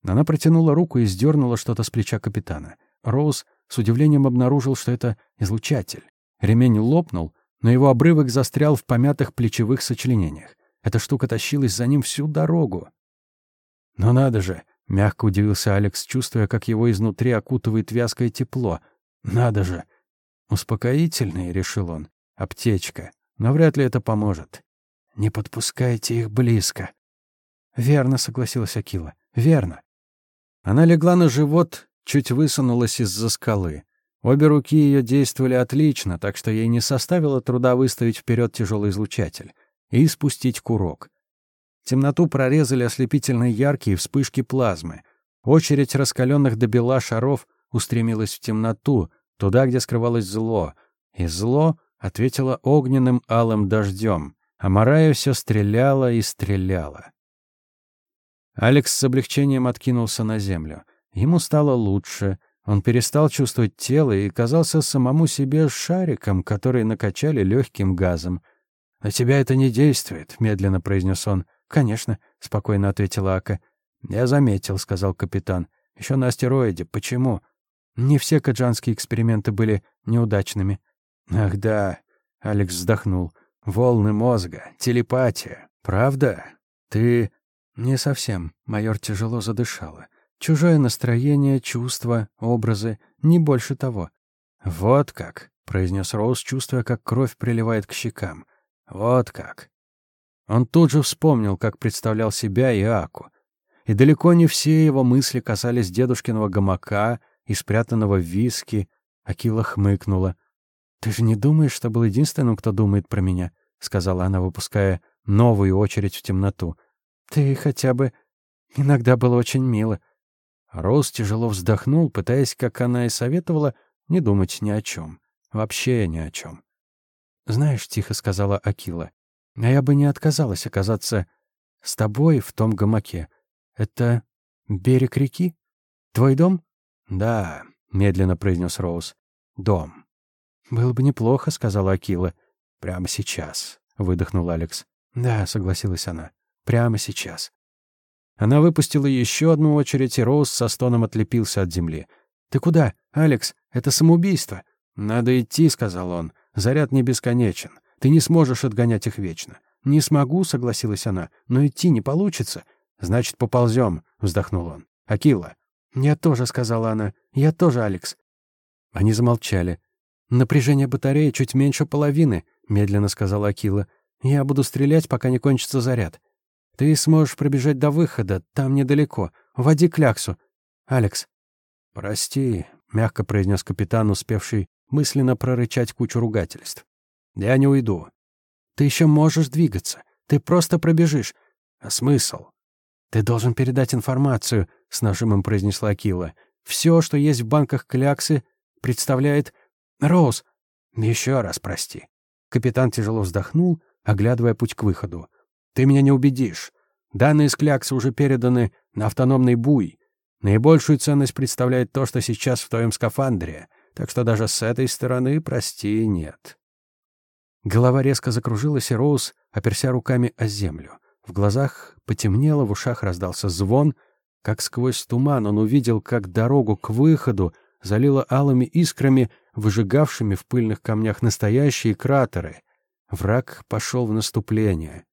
[SPEAKER 1] Она протянула руку и сдернула что-то с плеча капитана. Роуз с удивлением обнаружил, что это излучатель. Ремень лопнул, но его обрывок застрял в помятых плечевых сочленениях. Эта штука тащилась за ним всю дорогу. «Но надо же!» — мягко удивился Алекс, чувствуя, как его изнутри окутывает вязкое тепло. «Надо же!» «Успокоительный», — решил он. «Аптечка. Но вряд ли это поможет». «Не подпускайте их близко». «Верно», — согласилась Акила. «Верно». Она легла на живот чуть высунулась из-за скалы. Обе руки ее действовали отлично, так что ей не составило труда выставить вперед тяжелый излучатель и спустить курок. Темноту прорезали ослепительно яркие вспышки плазмы. Очередь раскаленных до бела шаров устремилась в темноту, туда, где скрывалось зло. И зло ответило огненным алым дождем, а Марая все стреляла и стреляла. Алекс с облегчением откинулся на землю — Ему стало лучше. Он перестал чувствовать тело и казался самому себе шариком, который накачали легким газом. «На тебя это не действует», — медленно произнес он. «Конечно», — спокойно ответила Ака. «Я заметил», — сказал капитан. «Еще на астероиде. Почему?» «Не все каджанские эксперименты были неудачными». «Ах да», — Алекс вздохнул. «Волны мозга, телепатия. Правда? Ты...» «Не совсем», — майор тяжело задышала. Чужое настроение, чувства, образы, не больше того. «Вот как», — произнес Роуз, чувствуя, как кровь приливает к щекам. «Вот как». Он тут же вспомнил, как представлял себя и Аку. И далеко не все его мысли касались дедушкиного гамака и спрятанного виски. Акила хмыкнула. «Ты же не думаешь, что был единственным, кто думает про меня?» — сказала она, выпуская новую очередь в темноту. «Ты хотя бы... Иногда было очень мило». Роуз тяжело вздохнул, пытаясь, как она и советовала, не думать ни о чем. Вообще ни о чем. «Знаешь», — тихо сказала Акила, — «а я бы не отказалась оказаться с тобой в том гамаке. Это берег реки? Твой дом?» «Да», — медленно произнес Роуз, — «дом». «Было бы неплохо», — сказала Акила. «Прямо сейчас», — выдохнул Алекс. «Да», — согласилась она, — «прямо сейчас». Она выпустила еще одну очередь, и Роуз со стоном отлепился от земли. «Ты куда, Алекс? Это самоубийство». «Надо идти», — сказал он. «Заряд не бесконечен. Ты не сможешь отгонять их вечно». «Не смогу», — согласилась она, — «но идти не получится». «Значит, поползем», — вздохнул он. «Акила». «Я тоже», — сказала она. «Я тоже, Алекс». Они замолчали. «Напряжение батареи чуть меньше половины», — медленно сказала Акила. «Я буду стрелять, пока не кончится заряд. Ты сможешь пробежать до выхода, там недалеко. Води кляксу. Алекс». «Прости», — мягко произнес капитан, успевший мысленно прорычать кучу ругательств. «Я не уйду». «Ты еще можешь двигаться. Ты просто пробежишь. А смысл?» «Ты должен передать информацию», — с нажимом произнесла Акила. «Все, что есть в банках кляксы, представляет...» «Роуз!» «Еще раз прости». Капитан тяжело вздохнул, оглядывая путь к выходу. «Ты меня не убедишь. Данные с кляксы уже переданы на автономный буй. Наибольшую ценность представляет то, что сейчас в твоем скафандре, так что даже с этой стороны прости нет». Голова резко закружилась, и Роуз, оперся руками о землю. В глазах потемнело, в ушах раздался звон. Как сквозь туман он увидел, как дорогу к выходу залило алыми искрами, выжигавшими в пыльных камнях настоящие кратеры. Враг пошел в наступление.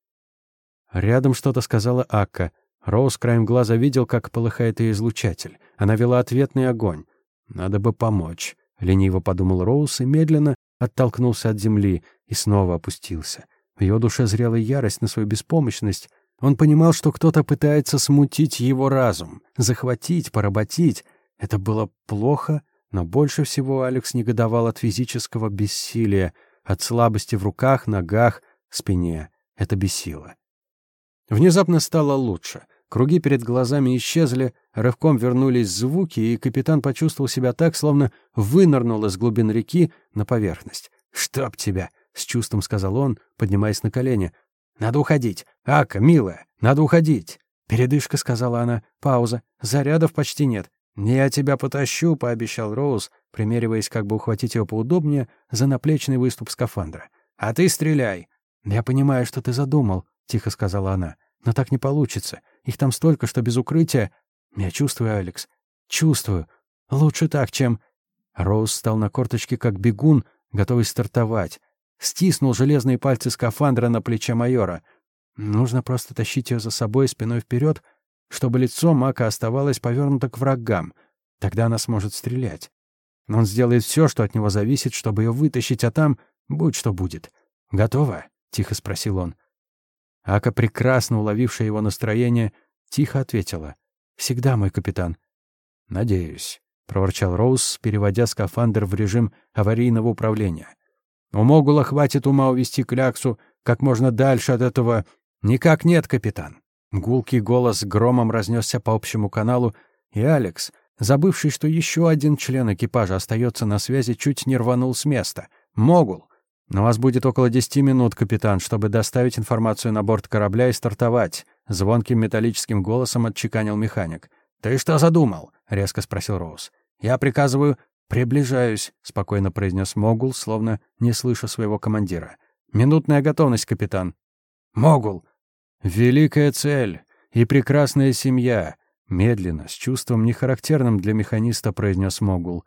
[SPEAKER 1] Рядом что-то сказала Акка. Роуз краем глаза видел, как полыхает ее излучатель. Она вела ответный огонь. «Надо бы помочь», — лениво подумал Роуз и медленно оттолкнулся от земли и снова опустился. В его душе зрела ярость на свою беспомощность. Он понимал, что кто-то пытается смутить его разум, захватить, поработить. Это было плохо, но больше всего Алекс негодовал от физического бессилия, от слабости в руках, ногах, спине. Это бесило. Внезапно стало лучше. Круги перед глазами исчезли, рывком вернулись звуки, и капитан почувствовал себя так, словно вынырнул из глубин реки на поверхность. «Чтоб тебя!» — с чувством сказал он, поднимаясь на колени. «Надо уходить! Ака, милая, надо уходить!» «Передышка», — сказала она. «Пауза. Зарядов почти нет». «Я тебя потащу», — пообещал Роуз, примериваясь, как бы ухватить его поудобнее, за наплечный выступ скафандра. «А ты стреляй!» «Я понимаю, что ты задумал», — тихо сказала она. «Но так не получится. Их там столько, что без укрытия...» «Я чувствую, Алекс. Чувствую. Лучше так, чем...» Роуз встал на корточки, как бегун, готовый стартовать стиснул железные пальцы скафандра на плече майора. Нужно просто тащить ее за собой спиной вперед, чтобы лицо Мака оставалось повернуто к врагам. Тогда она сможет стрелять. Он сделает все, что от него зависит, чтобы ее вытащить, а там будь что будет. «Готово?» — тихо спросил он. Ака, прекрасно уловившая его настроение, тихо ответила. «Всегда, мой капитан». «Надеюсь», — проворчал Роуз, переводя скафандр в режим аварийного управления. У Могула хватит ума увести кляксу как можно дальше от этого. Никак нет, капитан. Гулкий голос громом разнесся по общему каналу, и Алекс, забывший, что еще один член экипажа остается на связи, чуть не рванул с места. «Могул! На вас будет около десяти минут, капитан, чтобы доставить информацию на борт корабля и стартовать», — звонким металлическим голосом отчеканил механик. «Ты что задумал?» — резко спросил Роуз. «Я приказываю «Приближаюсь», — спокойно произнес Могул, словно не слыша своего командира. «Минутная готовность, капитан». «Могул!» «Великая цель и прекрасная семья», — медленно, с чувством нехарактерным для механиста произнес Могул.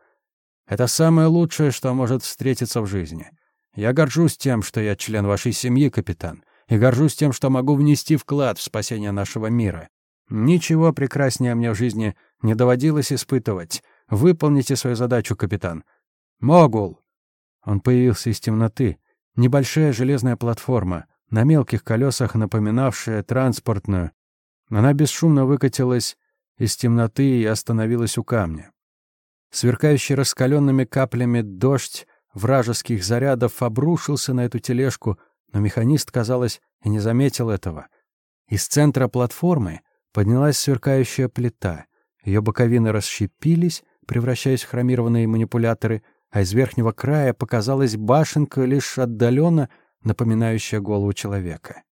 [SPEAKER 1] «Это самое лучшее, что может встретиться в жизни. Я горжусь тем, что я член вашей семьи, капитан, и горжусь тем, что могу внести вклад в спасение нашего мира. Ничего прекраснее мне в жизни не доводилось испытывать». Выполните свою задачу, капитан. Могул!» Он появился из темноты. Небольшая железная платформа. на мелких колесах напоминавшая транспортную. Она бесшумно выкатилась из темноты и остановилась у камня. Сверкающий раскаленными каплями дождь вражеских зарядов обрушился на эту тележку, но механист, казалось, и не заметил этого. Из центра платформы поднялась сверкающая плита. Ее боковины расщепились, превращаясь в хромированные манипуляторы, а из верхнего края показалась башенка, лишь отдаленно напоминающая голову человека.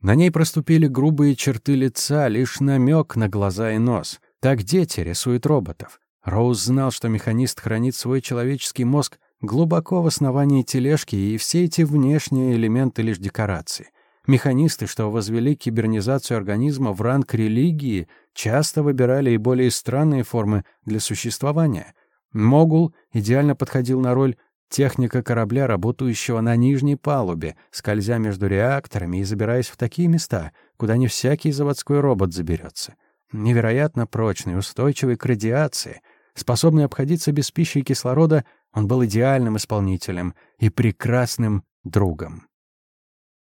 [SPEAKER 1] На ней проступили грубые черты лица, лишь намек на глаза и нос. Так дети рисуют роботов. Роуз знал, что механист хранит свой человеческий мозг глубоко в основании тележки, и все эти внешние элементы лишь декорации. Механисты, что возвели кибернизацию организма в ранг религии, часто выбирали и более странные формы для существования. Могул идеально подходил на роль техника корабля, работающего на нижней палубе, скользя между реакторами и забираясь в такие места, куда не всякий заводской робот заберется. Невероятно прочный, устойчивый к радиации, способный обходиться без пищи и кислорода, он был идеальным исполнителем и прекрасным другом.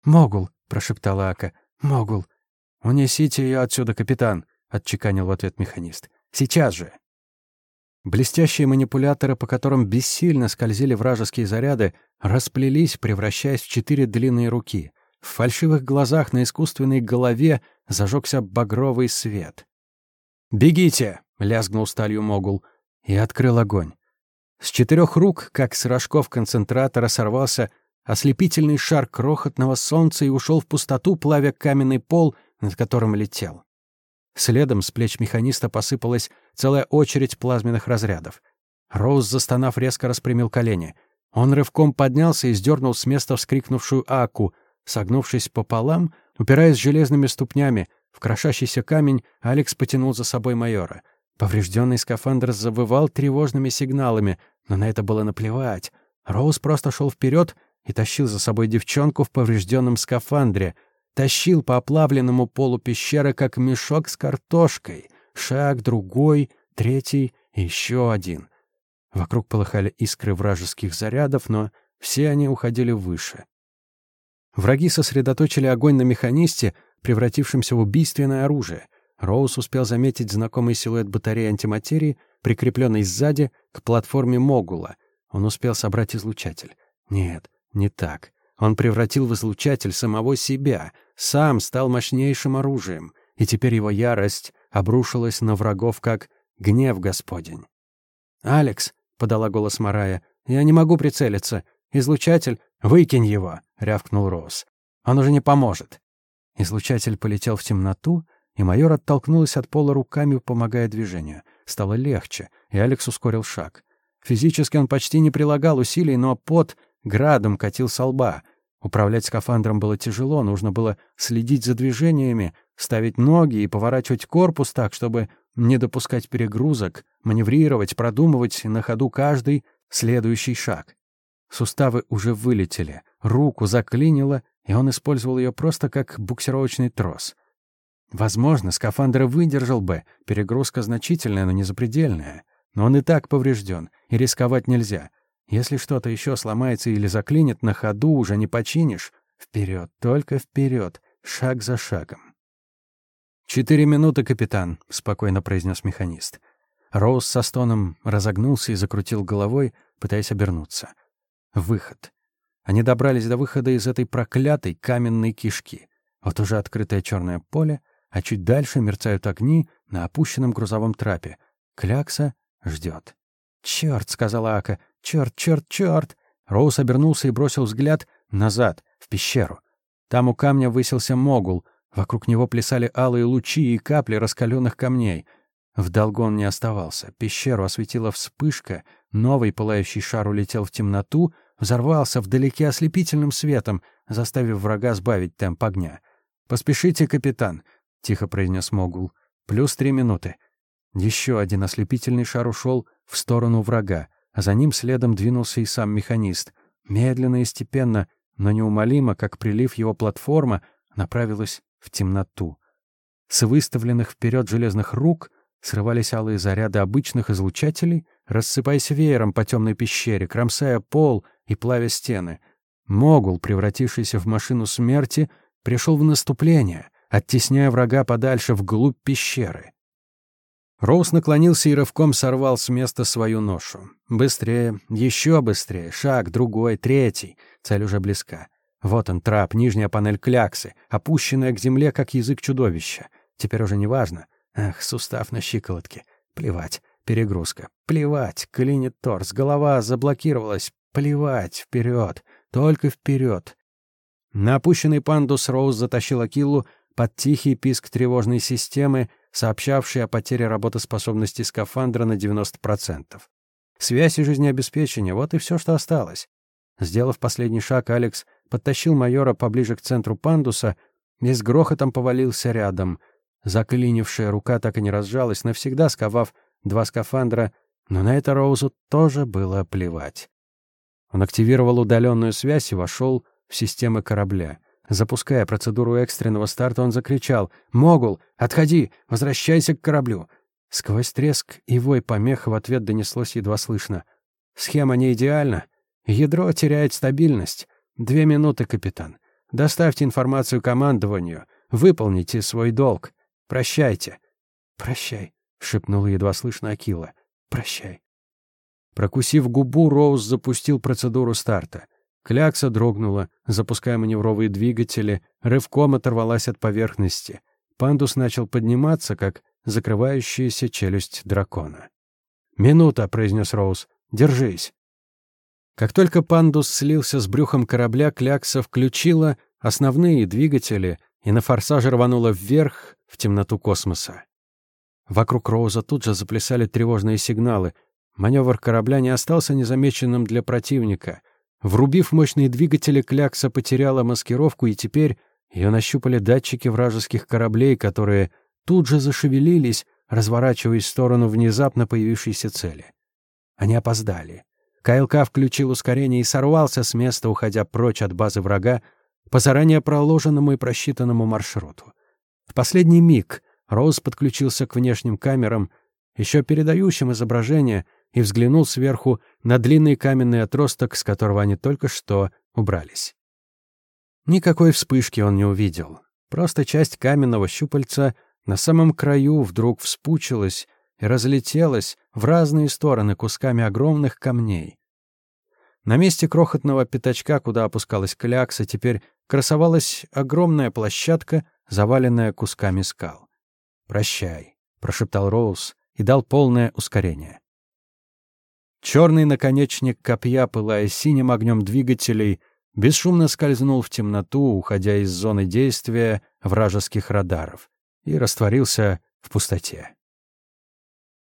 [SPEAKER 1] «Могул», — прошептала Ака, — «могул». «Унесите ее отсюда, капитан», — отчеканил в ответ механист. «Сейчас же». Блестящие манипуляторы, по которым бессильно скользили вражеские заряды, расплелись, превращаясь в четыре длинные руки. В фальшивых глазах на искусственной голове зажегся багровый свет. «Бегите!» — лязгнул сталью Могул и открыл огонь. С четырех рук, как с рожков концентратора, сорвался ослепительный шар крохотного солнца и ушел в пустоту, плавя каменный пол, над которым летел. Следом с плеч механиста посыпалась целая очередь плазменных разрядов. Роуз, застонав, резко распрямил колени. Он рывком поднялся и сдернул с места вскрикнувшую Аку. Согнувшись пополам, упираясь железными ступнями в крошащийся камень, Алекс потянул за собой майора — Поврежденный скафандр завывал тревожными сигналами, но на это было наплевать. Роуз просто шел вперед и тащил за собой девчонку в поврежденном скафандре. Тащил по оплавленному полу пещеры, как мешок с картошкой. Шаг, другой, третий и еще один. Вокруг полыхали искры вражеских зарядов, но все они уходили выше. Враги сосредоточили огонь на механисте, превратившемся в убийственное оружие — Роуз успел заметить знакомый силуэт батареи антиматерии, прикрепленной сзади к платформе Могула. Он успел собрать излучатель. Нет, не так. Он превратил в излучатель самого себя, сам стал мощнейшим оружием, и теперь его ярость обрушилась на врагов, как гнев Господень. «Алекс», — подала голос Марая, — «я не могу прицелиться. Излучатель, выкинь его», — рявкнул Роуз. «Он уже не поможет». Излучатель полетел в темноту, и майор оттолкнулась от пола руками, помогая движению. Стало легче, и Алекс ускорил шаг. Физически он почти не прилагал усилий, но пот градом катил со лба. Управлять скафандром было тяжело, нужно было следить за движениями, ставить ноги и поворачивать корпус так, чтобы не допускать перегрузок, маневрировать, продумывать на ходу каждый следующий шаг. Суставы уже вылетели, руку заклинило, и он использовал ее просто как буксировочный трос — Возможно, скафандр выдержал бы, перегрузка значительная, но не запредельная. Но он и так поврежден, и рисковать нельзя. Если что-то еще сломается или заклинит, на ходу уже не починишь. Вперед, только вперед, шаг за шагом. «Четыре минуты, капитан», — спокойно произнес механист. Роуз со стоном разогнулся и закрутил головой, пытаясь обернуться. Выход. Они добрались до выхода из этой проклятой каменной кишки. Вот уже открытое черное поле — а чуть дальше мерцают огни на опущенном грузовом трапе. Клякса ждет. «Черт!» — сказала Ака. «Черт, черт, черт!» Роуз обернулся и бросил взгляд назад, в пещеру. Там у камня высился могул. Вокруг него плясали алые лучи и капли раскаленных камней. В долгу он не оставался. Пещеру осветила вспышка, новый пылающий шар улетел в темноту, взорвался вдалеке ослепительным светом, заставив врага сбавить темп огня. «Поспешите, капитан!» — тихо произнес Могул. «Плюс три минуты». Еще один ослепительный шар ушел в сторону врага, а за ним следом двинулся и сам механист. Медленно и степенно, но неумолимо, как прилив его платформа, направилась в темноту. С выставленных вперед железных рук срывались алые заряды обычных излучателей, рассыпаясь веером по темной пещере, кромсая пол и плавя стены. Могул, превратившийся в машину смерти, пришел в наступление, оттесняя врага подальше вглубь пещеры. Роуз наклонился и рывком сорвал с места свою ношу. Быстрее, еще быстрее, шаг, другой, третий. Цель уже близка. Вот он, трап, нижняя панель кляксы, опущенная к земле, как язык чудовища. Теперь уже не важно. Ах, сустав на щиколотке. Плевать. Перегрузка. Плевать. Клинит торс. Голова заблокировалась. Плевать. Вперед. Только вперед. На опущенный пандус Роуз затащил Акиллу под тихий писк тревожной системы, сообщавший о потере работоспособности скафандра на 90%. Связь и жизнеобеспечение — вот и все, что осталось. Сделав последний шаг, Алекс подтащил майора поближе к центру пандуса и с грохотом повалился рядом. Заклинившая рука так и не разжалась, навсегда сковав два скафандра, но на это Роузу тоже было плевать. Он активировал удаленную связь и вошел в системы корабля. Запуская процедуру экстренного старта, он закричал «Могул! Отходи! Возвращайся к кораблю!» Сквозь треск и вой помех в ответ донеслось едва слышно. «Схема не идеальна. Ядро теряет стабильность. Две минуты, капитан. Доставьте информацию командованию. Выполните свой долг. Прощайте». «Прощай», — шепнул едва слышно Акила. «Прощай». Прокусив губу, Роуз запустил процедуру старта. Клякса дрогнула, запуская маневровые двигатели, рывком оторвалась от поверхности. Пандус начал подниматься, как закрывающаяся челюсть дракона. «Минута», — произнес Роуз. «Держись». Как только пандус слился с брюхом корабля, Клякса включила основные двигатели и на форсаже рванула вверх в темноту космоса. Вокруг Роуза тут же заплясали тревожные сигналы — Маневр корабля не остался незамеченным для противника. Врубив мощные двигатели, Клякса потеряла маскировку, и теперь ее нащупали датчики вражеских кораблей, которые тут же зашевелились, разворачиваясь в сторону внезапно появившейся цели. Они опоздали. КЛК включил ускорение и сорвался с места, уходя прочь от базы врага по заранее проложенному и просчитанному маршруту. В последний миг Роуз подключился к внешним камерам, еще передающим изображение, и взглянул сверху на длинный каменный отросток, с которого они только что убрались. Никакой вспышки он не увидел. Просто часть каменного щупальца на самом краю вдруг вспучилась и разлетелась в разные стороны кусками огромных камней. На месте крохотного пятачка, куда опускалась клякса, теперь красовалась огромная площадка, заваленная кусками скал. «Прощай», — прошептал Роуз и дал полное ускорение. Черный наконечник копья, пылая синим огнем двигателей, бесшумно скользнул в темноту, уходя из зоны действия вражеских радаров, и растворился в пустоте.